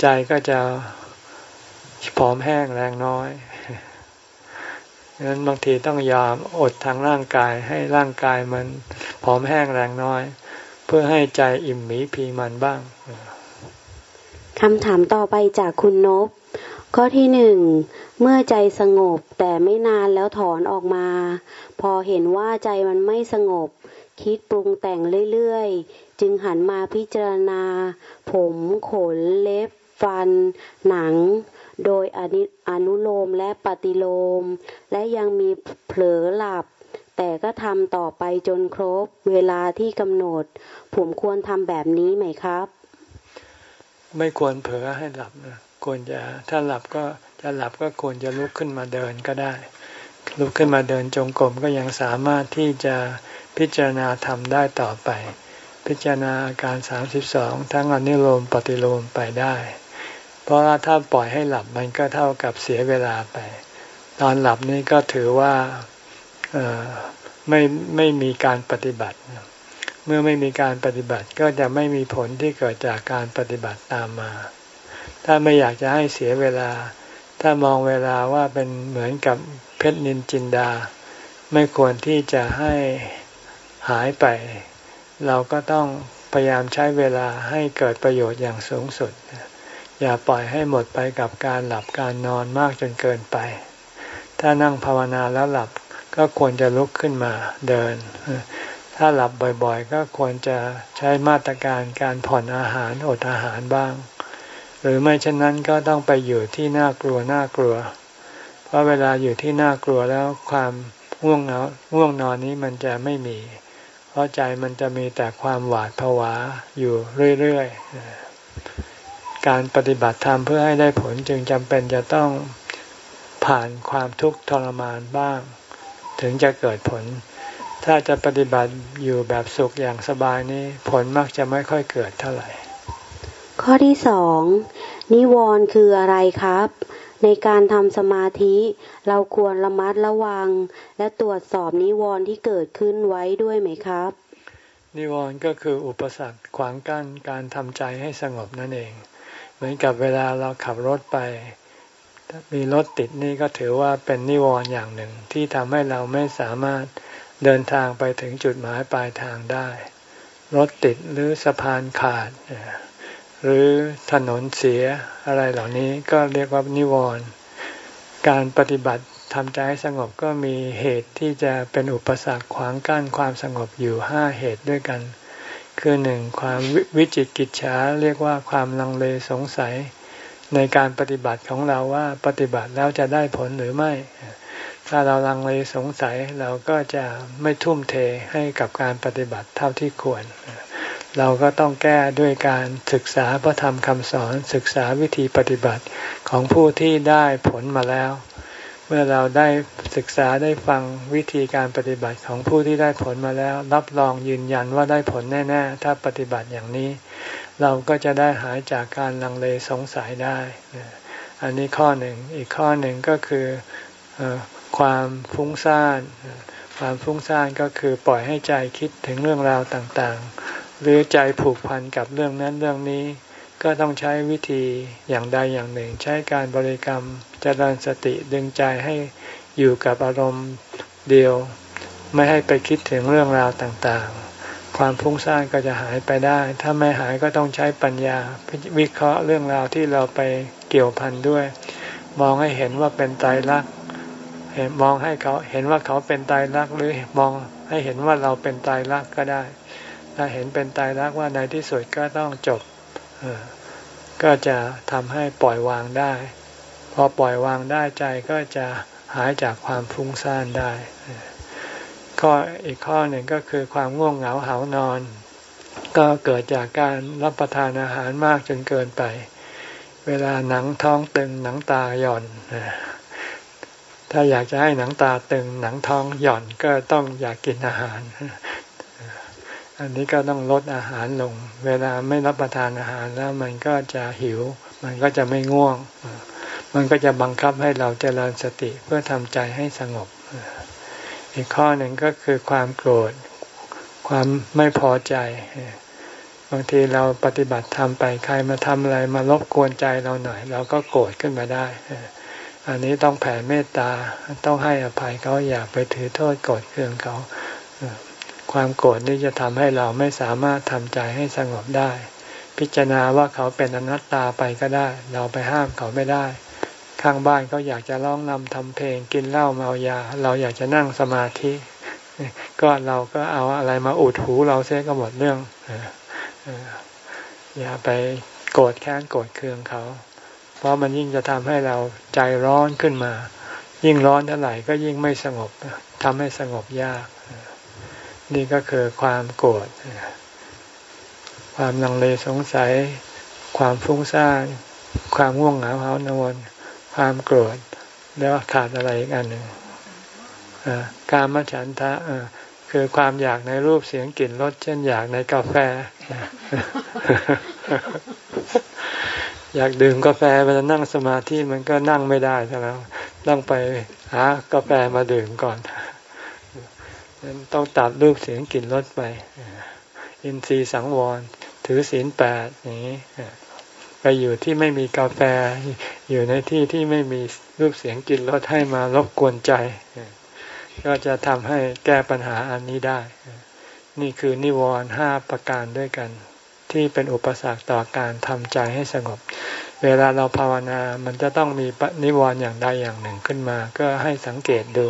[SPEAKER 1] ใจก็จะผอมแห้งแรงน้อยดังนั้นบางทีต้องยอมอดทางร่างกายให้ร่างกายมันผอมแห้งแรงน้อย เพื่อให้ใจอิ่มหมีพีมันบ้าง
[SPEAKER 2] คำถามต่อไปจากคุณนบ ข้อที่หนึ่งเมื่อใจสงบแต่ไม่นานแล้วถอนออกมา พอเห็นว่าใจมันไม่สงบ คิดปรุงแต่งเรื่อยๆ จึงหันมาพิจารณา ผมขนเล็บ ฟัน หนัง โดยอนุโลมและปฏิโลม และยังมีเผลอหลับ แต่ก็ทำต่อไปจนครบเวลาที่กำหนด ผมควรทำแบบนี้ไหมครับ
[SPEAKER 1] ไม่ควรเผลอให้หลับนะ ควรจะถ้าหลับก็จะหลับก็ควรจะลุกขึ้นมาเดินก็ได้ ลุกขึ้นมาเดินจงกรมก็ยังสามารถที่จะพิจารณาทำได้ต่อไป พิจารณาอาการสามสิบสองทั้งอนุโลมปฏิโลมไปได้ เพราะว่าถ้าปล่อยให้หลับมันก็เท่ากับเสียเวลาไป ตอนหลับนี่ก็ถือว่าไม่ไม่มีการปฏิบัติ เมื่อไม่มีการปฏิบัติก็จะไม่มีผลที่เกิดจากการปฏิบัติตามมา ถ้าไม่อยากจะให้เสียเวลา ถ้ามองเวลาว่าเป็นเหมือนกับเพชรนินจินดา ไม่ควรที่จะให้หายไป เราก็ต้องพยายามใช้เวลาให้เกิดประโยชน์อย่างสูงสุด อย่าปล่อยให้หมดไปกับการหลับการนอนมากจนเกินไป ถ้านั่งภาวนาแล้วหลับก็ควรจะลุกขึ้นมาเดิน ถ้าหลับบ่อยๆ ก็ควรจะใช้มาตรการการผ่อนอาหารอดอาหารบ้าง หรือไม่เช่นนั้นก็ต้องไปอยู่ที่น่ากลัวน่ากลัว เพราะเวลาอยู่ที่น่ากลัวแล้วความง่วงเหงาง่วงนอนนี้มันจะไม่มี เพราะใจมันจะมีแต่ความหวาดผวาอยู่เรื่อยๆ การปฏิบัติธรรมเพื่อให้ได้ผลจึงจำเป็นจะต้องผ่านความทุกข์ทรมานบ้าง ถึงจะเกิดผล ถ้าจะปฏิบัติอยู่แบบสุขอย่างสบายนี้ผลมักจะไม่ค่อยเกิดเท่าไหร่
[SPEAKER 2] ข้อที่สองนิวรณ์คืออะไรครับ ในการทำสมาธิเราควรระมัดระวัง และตรวจสอบนิวรณ์ที่เกิดขึ้นไว้ด้วยไหมครับ
[SPEAKER 1] นิวรณ์ก็คืออุปสรรคขวางกั้นการทำใจให้สงบนั่นเอง เหมือนกับเวลาเราขับรถไป มีรถติดนี่ก็ถือว่าเป็นนิวรณ์อย่างหนึ่งที่ทำให้เราไม่สามารถเดินทางไปถึงจุดหมายปลายทางได้ รถติดหรือสะพานขาด หรือถนนเสียอะไรเหล่านี้ก็เรียกว่านิวรณ์การปฏิบัติทำใจให้สงบก็มีเหตุที่จะเป็นอุปสรรคขวางกั้นความสงบอยู่ห้าเหตุด้วยกัน คือหนึ่งความวิจิตกิจฉาเรียกว่าความลังเลสงสัย ในการปฏิบัติของเราว่าปฏิบัติแล้วจะได้ผลหรือไม่ ถ้าเราลังเลสงสัยเราก็จะไม่ทุ่มเทให้กับการปฏิบัติเท่าที่ควร เราก็ต้องแก้ด้วยการศึกษาพระธรรมคำสอนศึกษาวิธีปฏิบัติของผู้ที่ได้ผลมาแล้ว เมื่อเราได้ศึกษาได้ฟังวิธีการปฏิบัติของผู้ที่ได้ผลมาแล้ว รับรองยืนยันว่าได้ผลแน่ ๆ ถ้าปฏิบัติอย่างนี้ เราก็จะได้หายจากการลังเลสงสัยได้ อันนี้ข้อหนึ่งอีกข้อหนึ่งก็คือความฟุ้งซ่านความฟุ้งซ่านก็คือปล่อยให้ใจคิดถึงเรื่องราวต่างๆ หรือใจผูกพันกับเรื่องนั้นเรื่องนี้ ก็ต้องใช้วิธีอย่างใดอย่างหนึ่ง ใช้การบริกรรมจริญสติดึงใจให้อยู่กับอารมณ์เดียว ไม่ให้ไปคิดถึงเรื่องราวต่างๆ ความฟุ้งซ่านก็จะหายไปได้ ถ้าไม่หายก็ต้องใช้ปัญญาวิเคราะห์เรื่องราวที่เราไปเกี่ยวพันด้วย มองให้เห็นว่าเป็นไตรลักษณ์มองให้เขาเห็นว่าเขาเป็นไตรลักษณ์หรือมองให้เห็นว่าเราเป็นไตรลักษณ์ก็ได้ ถ้าเห็นเป็นตายรักว่าในที่สุดก็ต้องจบก็จะทำให้ปล่อยวางได้ พอปล่อยวางได้ใจก็จะหายจากความฟุ้งซ่านได้ข้ออีกข้อหนึ่งก็คือความง่วงเหงาเหานอน ก็เกิดจากการรับประทานอาหารมากจนเกินไป เวลาหนังท้องตึงหนังตาหย่อนถ้าอยากจะให้หนังตาตึงหนังท้องหย่อนก็ต้องอยากกินอาหาร อันนี้ก็ต้องลดอาหารลง เวลาไม่รับประทานอาหารแล้วมันก็จะหิว มันก็จะไม่ง่วง มันก็จะบังคับให้เราเจริญสติเพื่อทำใจให้สงบ อีกข้อหนึ่งก็คือความโกรธ ความไม่พอใจ บางทีเราปฏิบัติทำไปใครมาทำอะไรมารบกวนใจเราหน่อย เราก็โกรธขึ้นมาได้ อันนี้ต้องแผ่เมตตาต้องให้อภัยเขาอย่าไปถือโทษโกรธเคืองเขา ความโกรธนี่จะทำให้เราไม่สามารถทำใจให้สงบได้ พิจารณาว่าเขาเป็นอนัตตาไปก็ได้ เราไปห้ามเขาไม่ได้ ข้างบ้านเขาอยากจะร้องนำทำเพลงกินเหล้าเมายา เราอยากจะนั่งสมาธิ ก็เราก็เอาอะไรมาอุดหูเราเสียก็หมดเรื่องอย่าไปโกรธแค้นโกรธเคืองเขา เพราะมันยิ่งจะทำให้เราใจร้อนขึ้นมา ยิ่งร้อนเท่าไหร่ก็ยิ่งไม่สงบทำให้สงบยาก นี่ก็คือความโกรธความลังเลสงสัย ความฟุ้งซ่านความง่วงเหงาเหานอนความโกรธแล้วขาดอะไรอีกอันหนึ่งการมฉันทะคือความอยากในรูปเสียงกลิ่นรสเช่นอยากในกาแฟ อยากดื่มกาแฟเวลานั่งสมาธิมันก็นั่งไม่ได้แล้วต้องไปหากาแฟมาดื่มก่อน ต้องตัดรูปเสียงกลิ่นรสไป อินทรีย์สังวร ถือศีลแปดอย่างนี้ไปอยู่ที่ไม่มีกาแฟ อยู่ในที่ที่ไม่มีรูปเสียงกลิ่นรสให้มารบกวนใจก็จะทำให้แก้ปัญหาอันนี้ได้ นี่คือนิวรณ์ห้าประการด้วยกัน ที่เป็นอุปสรรคต่อการทำใจให้สงบ เวลาเราภาวนา มันจะต้องมีนิวรณ์อย่างใดอย่างหนึ่งขึ้นมา ก็ให้สังเกตดู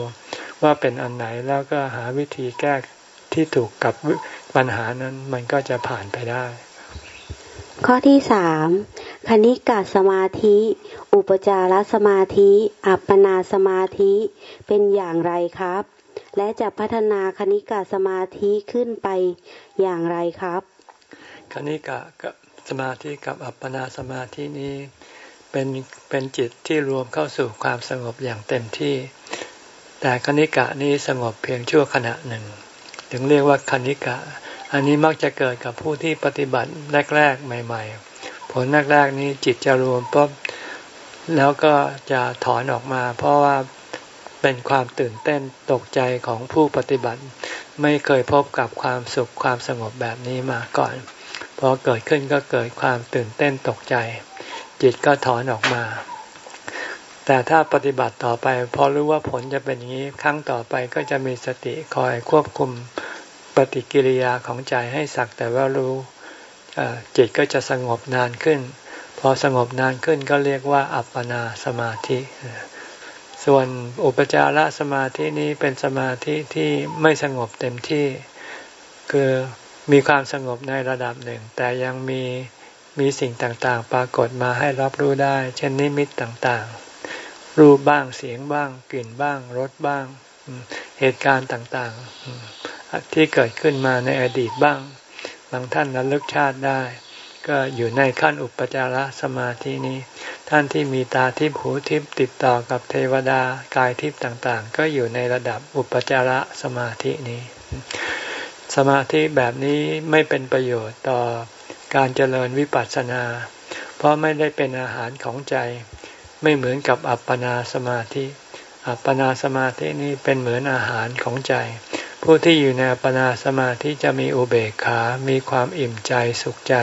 [SPEAKER 1] ว่าเป็นอันไหนแล้วก็หาวิธีแก้ที่ถูกกับปัญหานั้นมันก็จะผ่านไปได้
[SPEAKER 2] ข้อที่สามคณิกาสมาธิ อุปจารสมาธิ อัปปนาสมาธิเป็นอย่างไรครับ และจะพัฒนาคณิกาสมาธิขึ้นไปอย่างไรครับ
[SPEAKER 1] คณิกะกับสมาธิกับอัปปนาสมาธินี้เป็นเป็นจิตที่รวมเข้าสู่ความสงบอย่างเต็มที่ แต่คณิกะนี้สงบเพียงชั่วขณะหนึ่ง ถึงเรียกว่าคณิกะ อันนี้มักจะเกิดกับผู้ที่ปฏิบัติแรก ๆ ใหม่ ๆ ผลแรก ๆ นี้จิตจะรวมปุ๊บแล้วก็จะถอนออกมา เพราะว่าเป็นความตื่นเต้นตกใจของผู้ปฏิบัติ ไม่เคยพบกับความสุขความสงบแบบนี้มาก่อนพอเกิดขึ้นก็เกิดความตื่นเต้นตกใจ จิตก็ถอนออกมา แต่ถ้าปฏิบัติต่อไป พอรู้ว่าผลจะเป็นอย่างนี้ครั้งต่อไปก็จะมีสติคอยควบคุมปฏิกิริยาของใจให้สักแต่ว่ารู้จิตก็จะสงบนานขึ้น พอสงบนานขึ้นก็เรียกว่า อัปปนาสมาธิ ส่วนอุปจารสมาธินี้เป็นสมาธิที่ไม่สงบเต็มที่ คือมีความสงบในระดับหนึ่ง แต่ยังมีมีสิ่งต่างๆ ปรากฏมาให้รับรู้ได้ เช่นนิมิตต่างๆ รูปบ้างเสียงบ้าง กลิ่นบ้างรสบ้าง เหตุการณ์ต่างๆ ที่เกิดขึ้นมาในอดีตบ้าง บางท่านระลึกชาติได้ ก็อยู่ในขั้นอุปจารสมาธินี้ ท่านที่มีตาทิพหูทิพติดต่อกับเทวดากายทิพต่างๆ ก็อยู่ในระดับอุปจารสมาธินี้ สมาธิแบบนี้ไม่เป็นประโยชน์ต่อการเจริญวิปัสสนา เพราะไม่ได้เป็นอาหารของใจ ไม่เหมือนกับอัปปนาสมาธิ อัปปนาสมาธินี้เป็นเหมือนอาหารของใจ ผู้ที่อยู่ในอัปปนาสมาธิจะมีอุเบกขา มีความอิ่มใจสุขใจ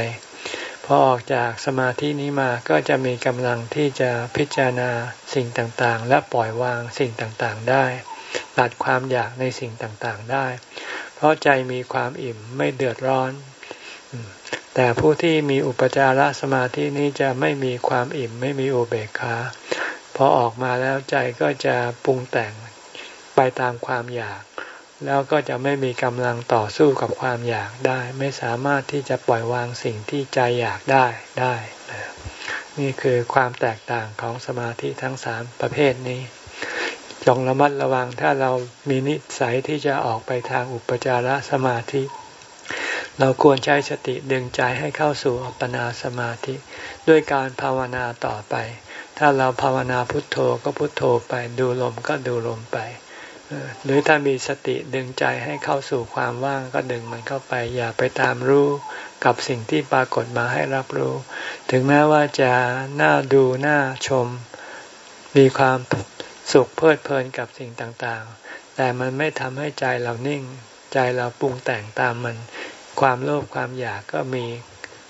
[SPEAKER 1] พอออกจากสมาธินี้มาก็จะมีกำลังที่จะพิจารณาสิ่งต่างๆ และปล่อยวางสิ่งต่างๆ ได้ ตัดความอยากในสิ่งต่างๆ ได้ เพราะใจมีความอิ่มไม่เดือดร้อน แต่ผู้ที่มีอุปจารสมาธินี้จะไม่มีความอิ่มไม่มีอุเบกขาพอออกมาแล้วใจก็จะปรุงแต่งไปตามความอยาก แล้วก็จะไม่มีกำลังต่อสู้กับความอยากได้ ไม่สามารถที่จะปล่อยวางสิ่งที่ใจอยากได้ได้ นี่คือความแตกต่างของสมาธิทั้งสามประเภทนี้จงระมัดระวังถ้าเรามีนิสัยที่จะออกไปทางอุปจารสมาธิ เราควรใช้สติดึงใจให้เข้าสู่อัปปนาสมาธิ ด้วยการภาวนาต่อไป ถ้าเราภาวนาพุทโธก็พุทโธไป ดูลมก็ดูลมไปหรือถ้ามีสติดึงใจให้เข้าสู่ความว่างก็ดึงมันเข้าไป อย่าไปตามรู้กับสิ่งที่ปรากฏมาให้รับรู้ ถึงแม้ว่าจะน่าดูน่าชม มีความสุขเพลิดเพลินกับสิ่งต่างๆ แต่มันไม่ทำให้ใจเรานิ่ง ใจเราปรุงแต่งตามมัน ความโลภความอยากก็มี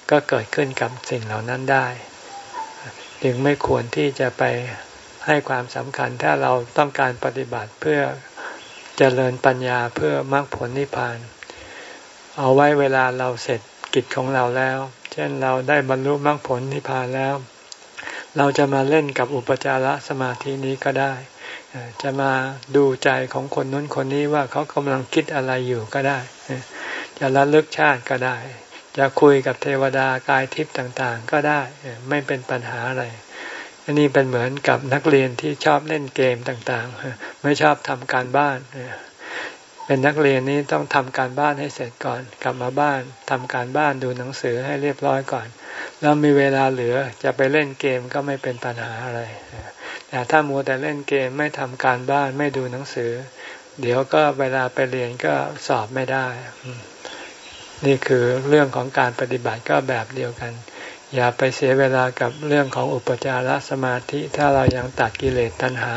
[SPEAKER 1] ก็เกิดขึ้นกับสิ่งเหล่านั้นได้ จึงไม่ควรที่จะไปให้ความสำคัญถ้าเราต้องการปฏิบัติเพื่อเจริญปัญญาเพื่อมรรคผลนิพพาน เอาไว้เวลาเราเสร็จกิจของเราแล้ว เช่นเราได้บรรลุมรรคผลนิพพานแล้ว เราจะมาเล่นกับอุปจารสมาธินี้ก็ได้ จะมาดูใจของคนนู้นคนนี้ว่าเขากำลังคิดอะไรอยู่ก็ได้ จะระลึกชาติก็ได้ จะคุยกับเทวดากายทิพย์ต่างๆ ก็ได้ไม่เป็นปัญหาอะไร อันนี้เป็นเหมือนกับนักเรียนที่ชอบเล่นเกมต่างๆ ไม่ชอบทำการบ้าน เป็นนักเรียนนี้ต้องทำการบ้านให้เสร็จก่อน กลับมาบ้านทำการบ้านดูหนังสือให้เรียบร้อยก่อน แล้วมีเวลาเหลือจะไปเล่นเกมก็ไม่เป็นปัญหาอะไรแต่ถ้ามัวแต่เล่นเกมไม่ทำการบ้านไม่ดูหนังสือ เดี๋ยวก็เวลาไปเรียนก็สอบไม่ได้ นี่คือเรื่องของการปฏิบัติก็แบบเดียวกัน อย่าไปเสียเวลากับเรื่องของอุปจารสมาธิ ถ้าเรายังตัดกิเลสตัณหา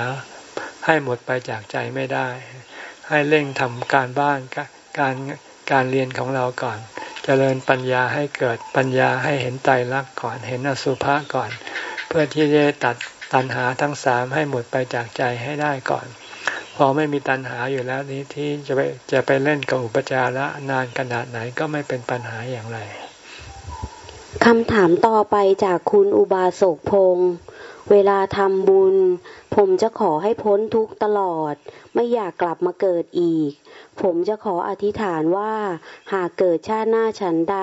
[SPEAKER 1] ให้หมดไปจากใจไม่ได้ ให้เร่งทำการบ้านการการเรียนของเราก่อนเจริญปัญญาให้เกิดปัญญาให้เห็นไตรลักษณ์ก่อนเห็นอสุภะก่อน เพื่อที่จะตัดตัณหาทั้งสามให้หมดไปจากใจให้ได้ก่อน อไม่มีตัณหาอยู่แล้วนี้ที่จะไปจะไปเล่นกับอุปจาระนานขนาดไหนก็ไม่เป็นปัญหาอย่างไร
[SPEAKER 2] คำถามต่อไปจากคุณอุบาสกพงศ์ เวลาทำบุญ ผมจะขอให้พ้นทุกตลอด ไม่อยากกลับมาเกิดอีก ผมจะขออธิษฐานว่า หากเกิดชาติหน้าฉันใด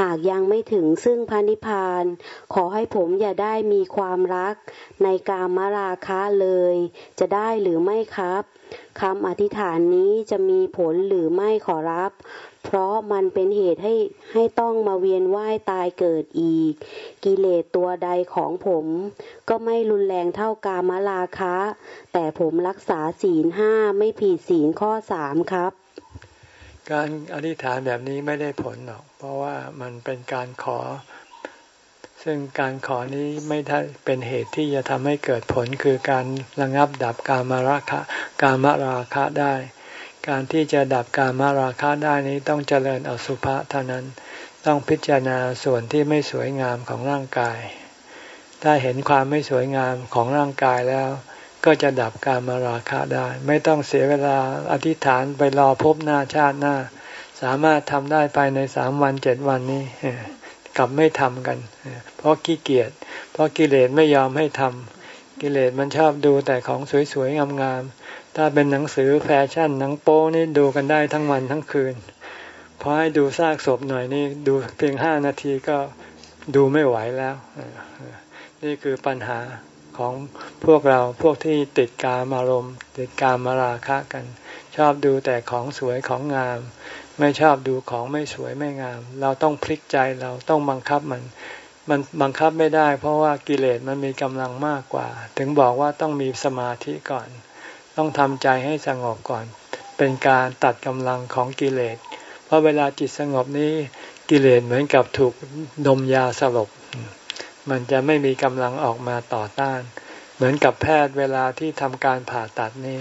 [SPEAKER 2] หากยังไม่ถึงซึ่งพันิพาน ขอให้ผมอย่าได้มีความรัก ในกามราคะเลย จะได้หรือไม่ครับคำอธิษฐานนี้จะมีผลหรือไม่ขอรับ เพราะมันเป็นเหตุให้ให้ต้องมาเวียนว่ายตายเกิดอีก กิเลสตัวใดของผม ก็ไม่รุนแรงเท่ากามลาคะ แต่ผมรักษาศีลห้าไม่ผิดศีลข้อสามครับ
[SPEAKER 1] การอธิษฐานแบบนี้ไม่ได้ผลหรอก เพราะว่ามันเป็นการขอ ซึ่งการขอนี้ไม่ได้เป็นเหตุที่จะทำให้เกิดผลคือการระงับดับกามราคะ กามราคะได้ การที่จะดับการมาราคะได้นี้ต้องเจริญอสุภะเท่านั้น ต้องพิจารณาส่วนที่ไม่สวยงามของร่างกาย ถ้าเห็นความไม่สวยงามของร่างกายแล้ว ก็จะดับการมาราคะได้ ไม่ต้องเสียเวลาอธิษฐานไปรอพบหน้าชาติหน้า สามารถทำได้ภายในสามวันเจ็ดวันนี้กลับไม่ทำกัน เพราะขี้เกียจ เพราะกิเลสไม่ยอมให้ทำกิเลสมันชอบดูแต่ของสวยๆงามๆ ถ้าเป็นหนังสือแฟชั่นหนังโป้นี่ดูกันได้ทั้งวันทั้งคืนพอให้ดูซากศพหน่อยนี่ดูเพียงห้านาทีก็ดูไม่ไหวแล้ว นี่คือปัญหาของพวกเราพวกที่ติดกามอารมณ์ ติดกามมาราคะกัน ชอบดูแต่ของสวยของงาม ไม่ชอบดูของไม่สวยไม่งาม เราต้องพลิกใจเราต้องบังคับมัน มันบังคับไม่ได้ เพราะว่ากิเลสมันมีกำลังมากกว่า ถึงบอกว่าต้องมีสมาธิก่อน ต้องทำใจให้สงบก่อน เป็นการตัดกำลังของกิเลส เพราะเวลาจิตสงบนี้กิเลสเหมือนกับถูกดมยาสลบ มันจะไม่มีกำลังออกมาต่อต้าน เหมือนกับแพทย์เวลาที่ทำการผ่าตัดนี้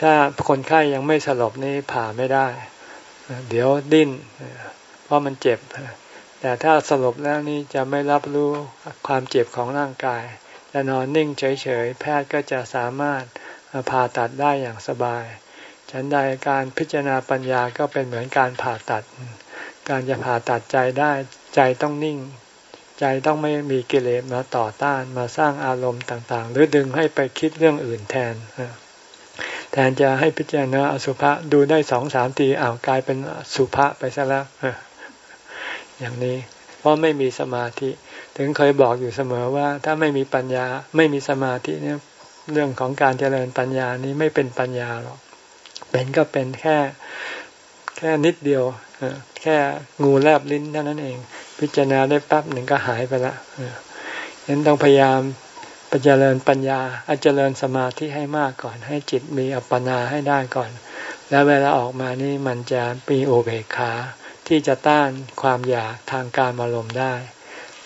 [SPEAKER 1] ถ้าคนไข้ยังไม่สลบนี้ผ่าไม่ได้ เดี๋ยวดิ้น เพราะมันเจ็บ แต่ถ้าสลบแล้วนี่จะไม่รับรู้ความเจ็บของร่างกายจะนอนนิ่งเฉยๆ แพทย์ก็จะสามารถ ผ่าตัดได้อย่างสบาย ฉันใดการพิจารณาปัญญาก็เป็นเหมือนการผ่าตัด การจะผ่าตัดใจได้ใจต้องนิ่ง ใจต้องไม่มีกิเลสมาต่อต้านมาสร้างอารมณ์ต่างๆ หรือดึงให้ไปคิดเรื่องอื่นแทนแทนจะให้พิจารณาอสุภะดูได้สองสามทีอ้าวกลายเป็นสุภะไปซะแล้วอย่างนี้ เพราะไม่มีสมาธิ ถึงเคยบอกอยู่เสมอว่า ถ้าไม่มีปัญญาไม่มีสมาธิเนี่ย เรื่องของการเจริญปัญญานี้ไม่เป็นปัญญาหรอก เป็นก็เป็นแค่แค่นิดเดียวแค่งูแลบลิ้นเท่านั้นเอง พิจารณาได้แป๊บหนึ่งก็หายไปละฉะนั้นต้องพยายามปเจริญปัญญาอาเจริญสมาธิให้มากก่อน ให้จิตมีอัปปนาให้ได้ก่อน แล้วเวลาออกมานี่มันจะมีโอเบคาที่จะต้านความอยากทางการอารมณ์ได้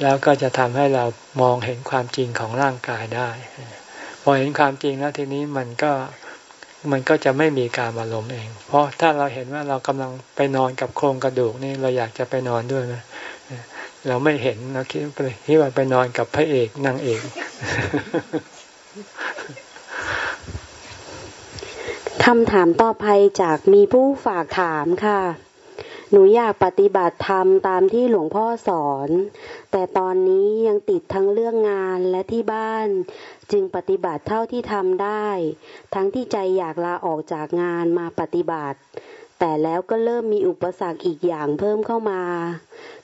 [SPEAKER 1] แล้วก็จะทำให้เรามองเห็นความจริงของร่างกายได้ พอเห็นความจริงแล้วทีนี้มันก็มันก็จะไม่มีการอารมณ์เอง เพราะถ้าเราเห็นว่าเรากำลังไปนอนกับโครงกระดูกนี่เราอยากจะไปนอนด้วยไหมเราไม่เห็นเราคิดไปคิดว่าไปนอนกับพระเอกนางเอก
[SPEAKER 2] คำถามต่อไปจากมีผู้ฝากถามค่ะ หนูอยากปฏิบัติธรรมตามที่หลวงพ่อสอน แต่ตอนนี้ยังติดทั้งเรื่องงานและที่บ้าน จึงปฏิบัติเท่าที่ทำได้ ทั้งที่ใจอยากลาออกจากงานมาปฏิบัติ แต่แล้วก็เริ่มมีอุปสรรคอีกอย่างเพิ่มเข้ามา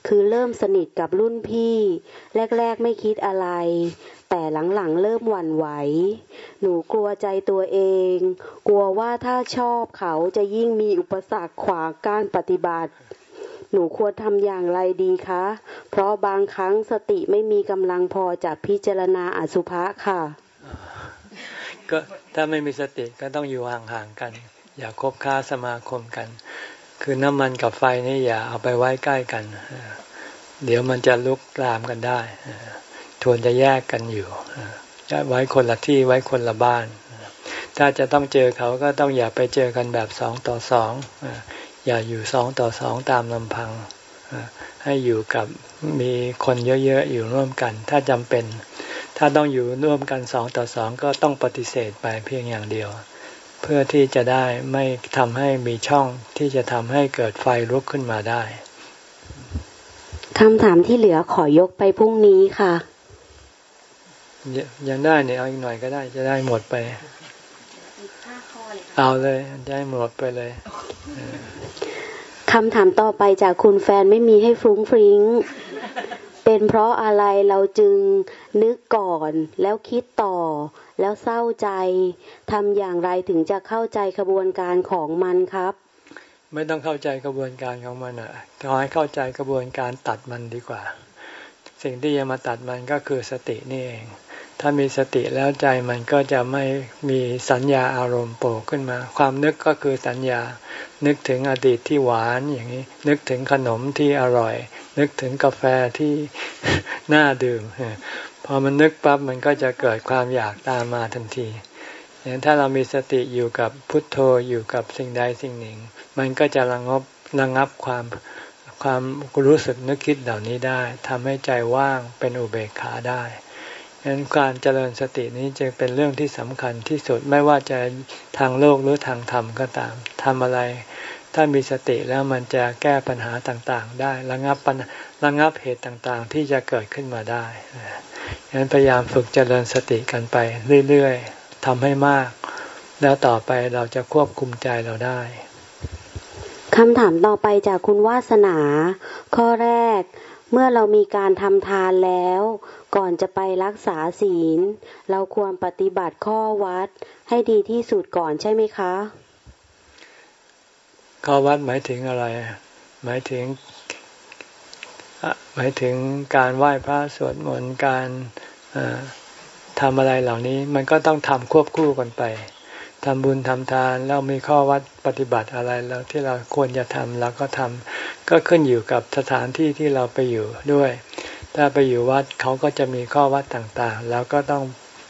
[SPEAKER 2] คือเริ่มสนิทกับรุ่นพี่ แรก ๆ ไม่คิดอะไร แต่หลังๆเริ่มหวั่นไหว หนูกลัวใจตัวเอง กลัวว่าถ้าชอบเขาจะยิ่งมีอุปสรรคขวางการปฏิบัติ หนูควรทำอย่างไรดีคะ เพราะบางครั้งสติไม่มีกำลังพอจะพิจารณาอสุภะค่ะ
[SPEAKER 1] ก็ถ้าไม่มีสติก็ต้องอยู่ห่างๆกัน อย่าคบค้าสมาคมกัน คือน้ำมันกับไฟนี่อย่าเอาไปไว้ใกล้กัน เดี๋ยวมันจะลุกลามกันได้ ทวนจะแยกกันอยู่ไว้คนละที่ไว้คนละบ้าน ถ้าจะต้องเจอเขาก็ต้องอย่าไปเจอกันแบบสองต่อสองอย่าอยู่สองต่อสองตามลำพัง ให้อยู่กับมีคนเยอะๆอยู่ร่วมกัน ถ้าจำเป็น ถ้าต้องอยู่ร่วมกันสองต่อสองก็ต้องปฏิเสธไปเพียงอย่างเดียว เพื่อที่จะได้ไม่ทำให้มีช่องที่จะทำให้เกิดไฟลุกขึ้นมาได้
[SPEAKER 2] คำถามที่เหลือขอยกไปพรุ่งนี้ค่ะ
[SPEAKER 1] ยังได้เนี่ยเอาอีกหน่อยก็ได้ จะได้หมดไปเอาเลยได้หมดไปเลย
[SPEAKER 2] คำถามต่อไปจากคุณแฟนไม่มีให้ฟรุ้งฟริ้ง เป็นเพราะอะไรเราจึงนึกก่อนแล้วคิดต่อ แล้วเศร้าใจทำอย่างไรถึงจะเข้าใจกระบวนการของมันครับ
[SPEAKER 1] ไม่ต้องเข้าใจกระบวนการของมันอะขอให้เข้าใจกระบวนการตัดมันดีกว่า สิ่งที่จะมาตัดมันก็คือสตินี่เอง ถ้ามีสติแล้วใจมันก็จะไม่มีสัญญาอารมณ์โผล่ขึ้นมา ความนึกก็คือสัญญา นึกถึงอดีตที่หวานอย่างนี้ นึกถึงขนมที่อร่อย นึกถึงกาแฟที่น่าดื่ม พอมันนึกปั๊บมันก็จะเกิดความอยากตามมาทันทีอย่างถ้าเรามีสติอยู่กับพุทโธอยู่กับสิ่งใดสิ่งหนึ่ง มันก็จะระงับระงับความความรู้สึกนึกคิดเหล่านี้ได้ทำให้ใจว่างเป็นอุเบกขาได้ ฉะนั้นการเจริญสตินี้จึงเป็นเรื่องที่สำคัญที่สุดไม่ว่าจะทางโลกหรือทางธรรมก็ตามทำอะไร ถ้ามีสติแล้วมันจะแก้ปัญหาต่างๆ ได้ระงับปัญระงับเหตุต่างๆ ที่จะเกิดขึ้นมาได้ฉะนั้นพยายามฝึกเจริญสติกันไปเรื่อยๆทำให้มาก แล้วต่อไปเราจะควบคุมใจเราได้
[SPEAKER 2] คำถามต่อไปจากคุณวาสนา ข้อแรก เมื่อเรามีการทำทานแล้ว ก่อนจะไปรักษาศีล เราควรปฏิบัติข้อวัดให้ดีที่สุดก่อนใช่ไหมคะ
[SPEAKER 1] ข้อวัดหมายถึงอะไร หมายถึง หมายถึงการไหว้พระสวดมนต์การทำอะไรเหล่านี้ มันก็ต้องทำควบคู่กันไปทำบุญทำทานแล้วมีข้อวัดปฏิบัติอะไรแล้วที่เราควรจะทำเราก็ทำก็ขึ้นอยู่กับสถานที่ที่เราไปอยู่ด้วย ถ้าไปอยู่วัดเขาก็จะมีข้อวัดต่างๆ แล้วก็ต้อง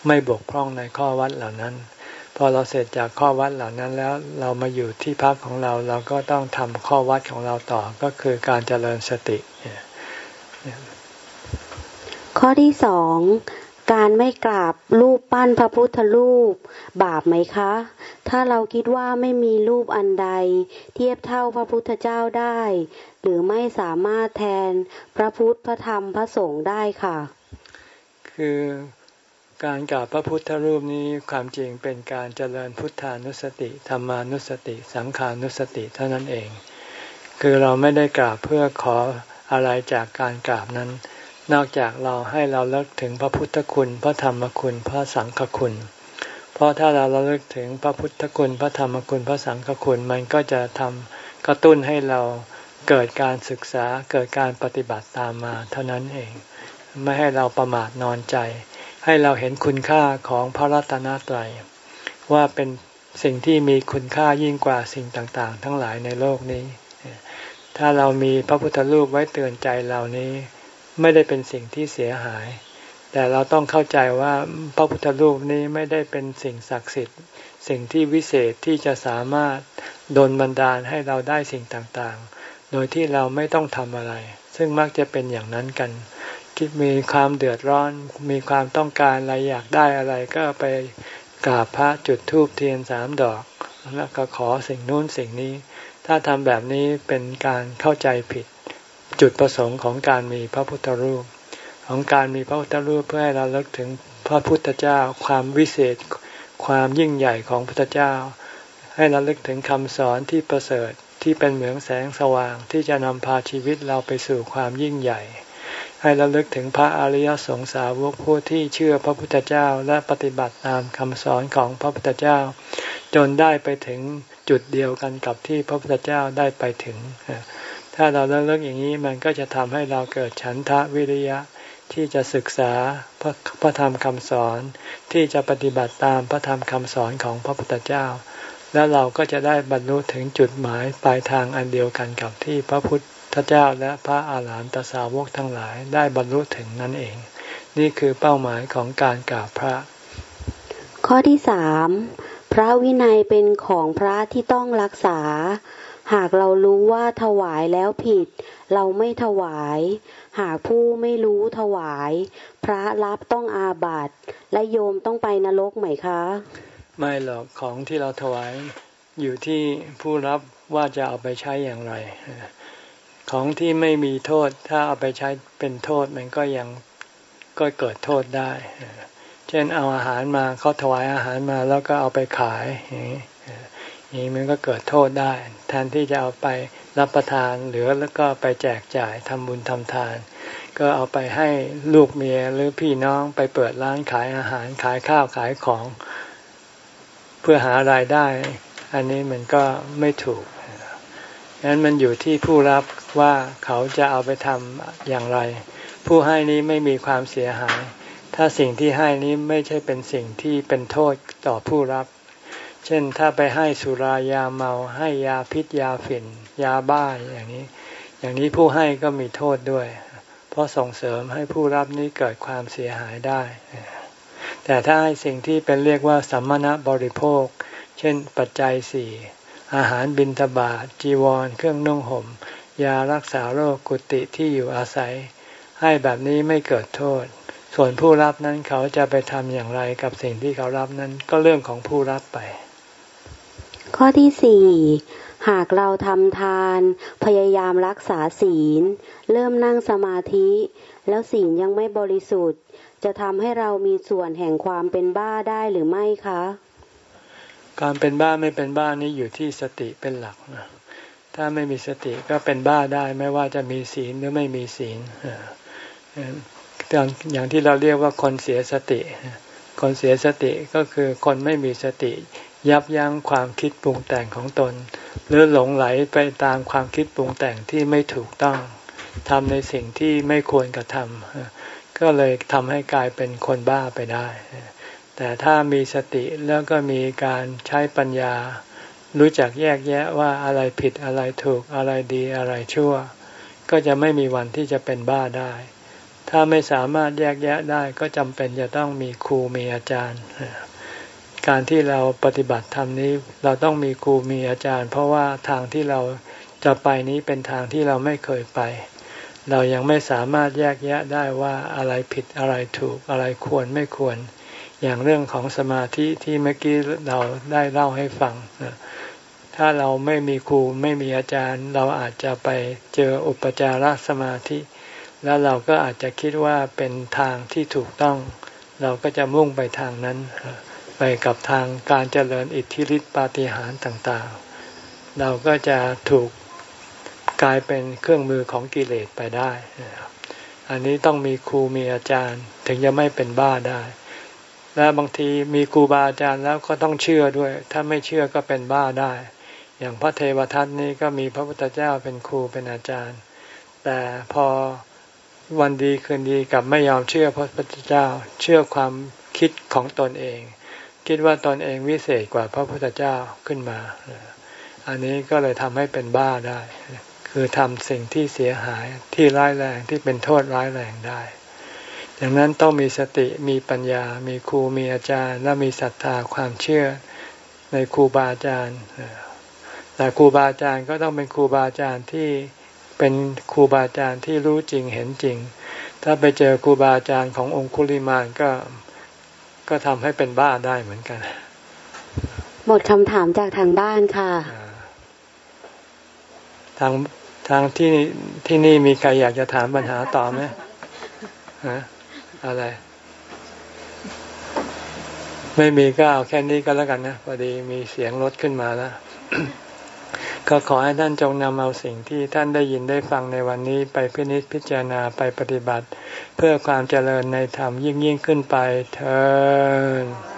[SPEAKER 1] ไม่บกพร่องในข้อวัดเหล่านั้น พอเราเสร็จจากข้อวัดเหล่านั้นแล้วเรามาอยู่ที่พักของเราเราก็ต้องทำข้อวัดของเราต่อก็คือการเจริญสติ
[SPEAKER 2] ข้อที่สอง การไม่กราบรูปปั้นพระพุทธรูป บาปไหมคะ ถ้าเราคิดว่าไม่มีรูปอันใด เทียบเท่าพระพุทธเจ้าได้ หรือไม่สามารถแทนพระพุทธพระธรรมพระสงฆ์ได้ค่ะ
[SPEAKER 1] คือการกราบพระพุทธรูปนี้ความจริงเป็นการเจริญพุทธานุสติธรรมานุสติสังขานุสติเท่านั้นเอง คือเราไม่ได้กราบเพื่อขออะไรจากการกราบนั้น นอกจากเราให้เราเลิกถึงพระพุทธคุณ พระธรรมคุณ พระสังฆคุณ เพราะถ้าเราเลิกถึงพระพุทธคุณ พระธรรมคุณ พระสังฆคุณ มันก็จะทำกระตุ้นให้เราเกิดการศึกษาเกิดการปฏิบัติตามมาเท่านั้นเอง ไม่ให้เราประมาทนอนใจ ให้เราเห็นคุณค่าของพระรัตนตรัย ว่าเป็นสิ่งที่มีคุณค่ายิ่งกว่าสิ่งต่างๆ ทั้งหลายในโลกนี้ ถ้าเรามีพระพุทธรูปไว้เตือนใจเหล่านี้ ไม่ได้เป็นสิ่งที่เสียหาย แต่เราต้องเข้าใจว่าพระพุทธรูปนี้ไม่ได้เป็นสิ่งศักดิ์สิทธิ์ สิ่งที่วิเศษที่จะสามารถดนบันดาลให้เราได้สิ่งต่างๆ โดยที่เราไม่ต้องทำอะไร ซึ่งมักจะเป็นอย่างนั้นกันคิดมีความเดือดร้อน มีความต้องการอะไรอยากได้อะไรก็ไปกราบพระจุดธูปเทียนสามดอก แล้วก็ขอสิ่งนู้นสิ่งนี้ ถ้าทำแบบนี้เป็นการเข้าใจผิด จุดประสงค์ของการมีพระพุทธรูป ของการมีพระพุทธรูปเพื่อให้เราเลิกถึงพระพุทธเจ้า ความวิเศษ ความยิ่งใหญ่ของพระพุทธเจ้า ให้เราเลิกถึงคำสอนที่ประเสริฐที่เป็นเหมือนแสงสว่างที่จะนำพาชีวิตเราไปสู่ความยิ่งใหญ่ ให้เราลิกถึงพระอริยสงสาวกผู้ที่เชื่อพระพุทธเจ้าและปฏิบัติตามคำสอนของพระพุทธเจ้า จนได้ไปถึงจุดเดียวกันกับที่พระพุทธเจ้าได้ไปถึง ถ้าเราเลิกอย่างนี้มันก็จะทำให้เราเกิดฉันทะวิริยะที่จะศึกษาพระพระธรรมคำสอน ที่จะปฏิบัติตามพระธรรมคำสอนของพระพุทธเจ้า แล้วเราก็จะได้บรรลุถึงจุดหมายปลายทางอันเดียวกันกับที่พระพุทธเจ้าและพระอาหารหันตสาวกทั้งหลายได้บรรลุถึงนั่นเอง นี่คือเป้าหมายของการกราบพระ
[SPEAKER 2] ข้อที่สามพระวินัยเป็นของพระที่ต้องรักษา หากเรารู้ว่าถวายแล้วผิด เราไม่ถวาย หากผู้ไม่รู้ถวาย พระรับต้องอาบัติและโยมต้องไปนรกไหมคะ
[SPEAKER 1] ไม่หรอกของที่เราถวายอยู่ที่ผู้รับว่าจะเอาไปใช้อย่างไร ของที่ไม่มีโทษถ้าเอาไปใช้เป็นโทษมันก็ยังก็เกิดโทษได้ เช่นเอาอาหารมาเขาถวายอาหารมาแล้วก็เอาไปขายอย่างนี้มันก็เกิดโทษได้ ทนที่จะเอาไปรับประทานหลือแล้วก็ไปแจกจ่ายทำบุญทำทาน ก็เอาไปให้ลูกเมียหรือพี่น้องไปเปิดร้านขายอาหารขายข้าวขายของ เพื่อหารายได้ อันนี้มันก็ไม่ถูกฉะนั้นมันอยู่ที่ผู้รับว่าเขาจะเอาไปทำอย่างไร ผู้ให้นี้ไม่มีความเสียหาย ถ้าสิ่งที่ให้นี้ไม่ใช่เป็นสิ่งที่เป็นโทษต่อผู้รับ เช่นถ้าไปให้สุรายาเมาให้ยาพิษยาฝิ่น ยาบ้าอย่างนี้ อย่างนี้ผู้ให้ก็มีโทษด้วย เพราะส่งเสริมให้ผู้รับนี้เกิดความเสียหายได้ แต่ถ้าให้สิ่งที่เป็นเรียกว่าสัมมณบริโภค เช่นปัจจัยสี่อาหารบิณฑบาตจีวร เครื่องนุ่งห่ม ยารักษาโรคกุติที่อยู่อาศัย ให้แบบนี้ไม่เกิดโทษ ส่วนผู้รับนั้นเขาจะไปทำอย่างไรกับสิ่งที่เขารับนั้นก็เรื่องของผู้รับไป
[SPEAKER 2] ข้อที่สี่หากเราทำทาน พยายามรักษาศีล เริ่มนั่งสมาธิ แล้วศีลยังไม่บริสุทธิ์ จะทำให้เรามีส่วนแห่งความเป็นบ้าได้หรือไม่คะ
[SPEAKER 1] การเป็นบ้าไม่เป็นบ้านี้อยู่ที่สติเป็นหลักนะถ้าไม่มีสติก็เป็นบ้าได้ไม่ว่าจะมีศีลหรือไม่มีศีลอย่างที่เราเรียกว่าคนเสียสติ คนเสียสติก็คือคนไม่มีสติ ยับยั้งความคิดปรุงแต่งของตน หรือหลงไหลไปตามความคิดปรุงแต่งที่ไม่ถูกต้องทำในสิ่งที่ไม่ควรกระทำก็เลยทำให้กลายเป็นคนบ้าไปได้ แต่ถ้ามีสติแล้วก็มีการใช้ปัญญา รู้จักแยกแยะว่าอะไรผิดอะไรถูกอะไรดีอะไรชั่ว ก็จะไม่มีวันที่จะเป็นบ้าได้ ถ้าไม่สามารถแยกแยะได้ก็จำเป็นจะต้องมีครูมีอาจารย์ การที่เราปฏิบัติธรรมนี้ เราต้องมีครูมีอาจารย์ เพราะว่าทางที่เราจะไปนี้เป็นทางที่เราไม่เคยไป เรายังไม่สามารถแยกแยะได้ว่าอะไรผิดอะไรถูกอะไรควรไม่ควร อย่างเรื่องของสมาธิที่เมื่อกี้เราได้เล่าให้ฟัง ถ้าเราไม่มีครูไม่มีอาจารย์ เราอาจจะไปเจออุปจารสมาธิ แล้วเราก็อาจจะคิดว่าเป็นทางที่ถูกต้อง เราก็จะมุ่งไปทางนั้น ไปกับทางการเจริญอิทธิฤทธิปาฏิหาริย์ต่างๆ เราก็จะถูกกลายเป็นเครื่องมือของกิเลสไปได้ อันนี้ต้องมีครูมีอาจารย์ถึงจะไม่เป็นบ้าได้ และบางทีมีครูบาอาจารย์แล้วก็ต้องเชื่อด้วย ถ้าไม่เชื่อก็เป็นบ้าได้ อย่างพระเทวทัตนี้ก็มีพระพุทธเจ้าเป็นครูเป็นอาจารย์ แต่พอวันดีคืนดีกับไม่ยอมเชื่อพระพุทธเจ้า เชื่อความคิดของตนเอง คิดว่าตนเองวิเศษกว่าพระพุทธเจ้าขึ้นมา อันนี้ก็เลยทำให้เป็นบ้าได้ คือทำสิ่งที่เสียหายที่ร้ายแรงที่เป็นโทษร้ายแรงได้ดังนั้นต้องมีสติมีปัญญา มีครูมีอาจารย์ และมีศรัทธาความเชื่อในครูบาอาจารย์ แต่ครูบาอาจารย์ก็ต้องเป็นครูบาอาจารย์ที่เป็นครูบาอาจารย์ที่รู้จริงเห็นจริง ถ้าไปเจอครูบาอาจารย์ขององคุลิมานก็ ก็ทำให้เป็นบ้าได้เหมือนกัน
[SPEAKER 2] หมดคำถามจากทางบ้านค่ะ
[SPEAKER 1] ทางทางที่ที่นี่มีใครอยากจะถามปัญหาต่อไหมฮะอะไร ไม่มีก็เอาแค่นี้ก็แล้วกันนะพอดีมีเสียงรถขึ้นมาแล้ว ก็ขอให้ท่านจงนำเอาสิ่งที่ท่านได้ยินได้ฟังในวันนี้ไปพินิจพิจารณาไปปฏิบัติ เพื่อความเจริญในธรรมยิ่งยิ่งขึ้นไปเถิด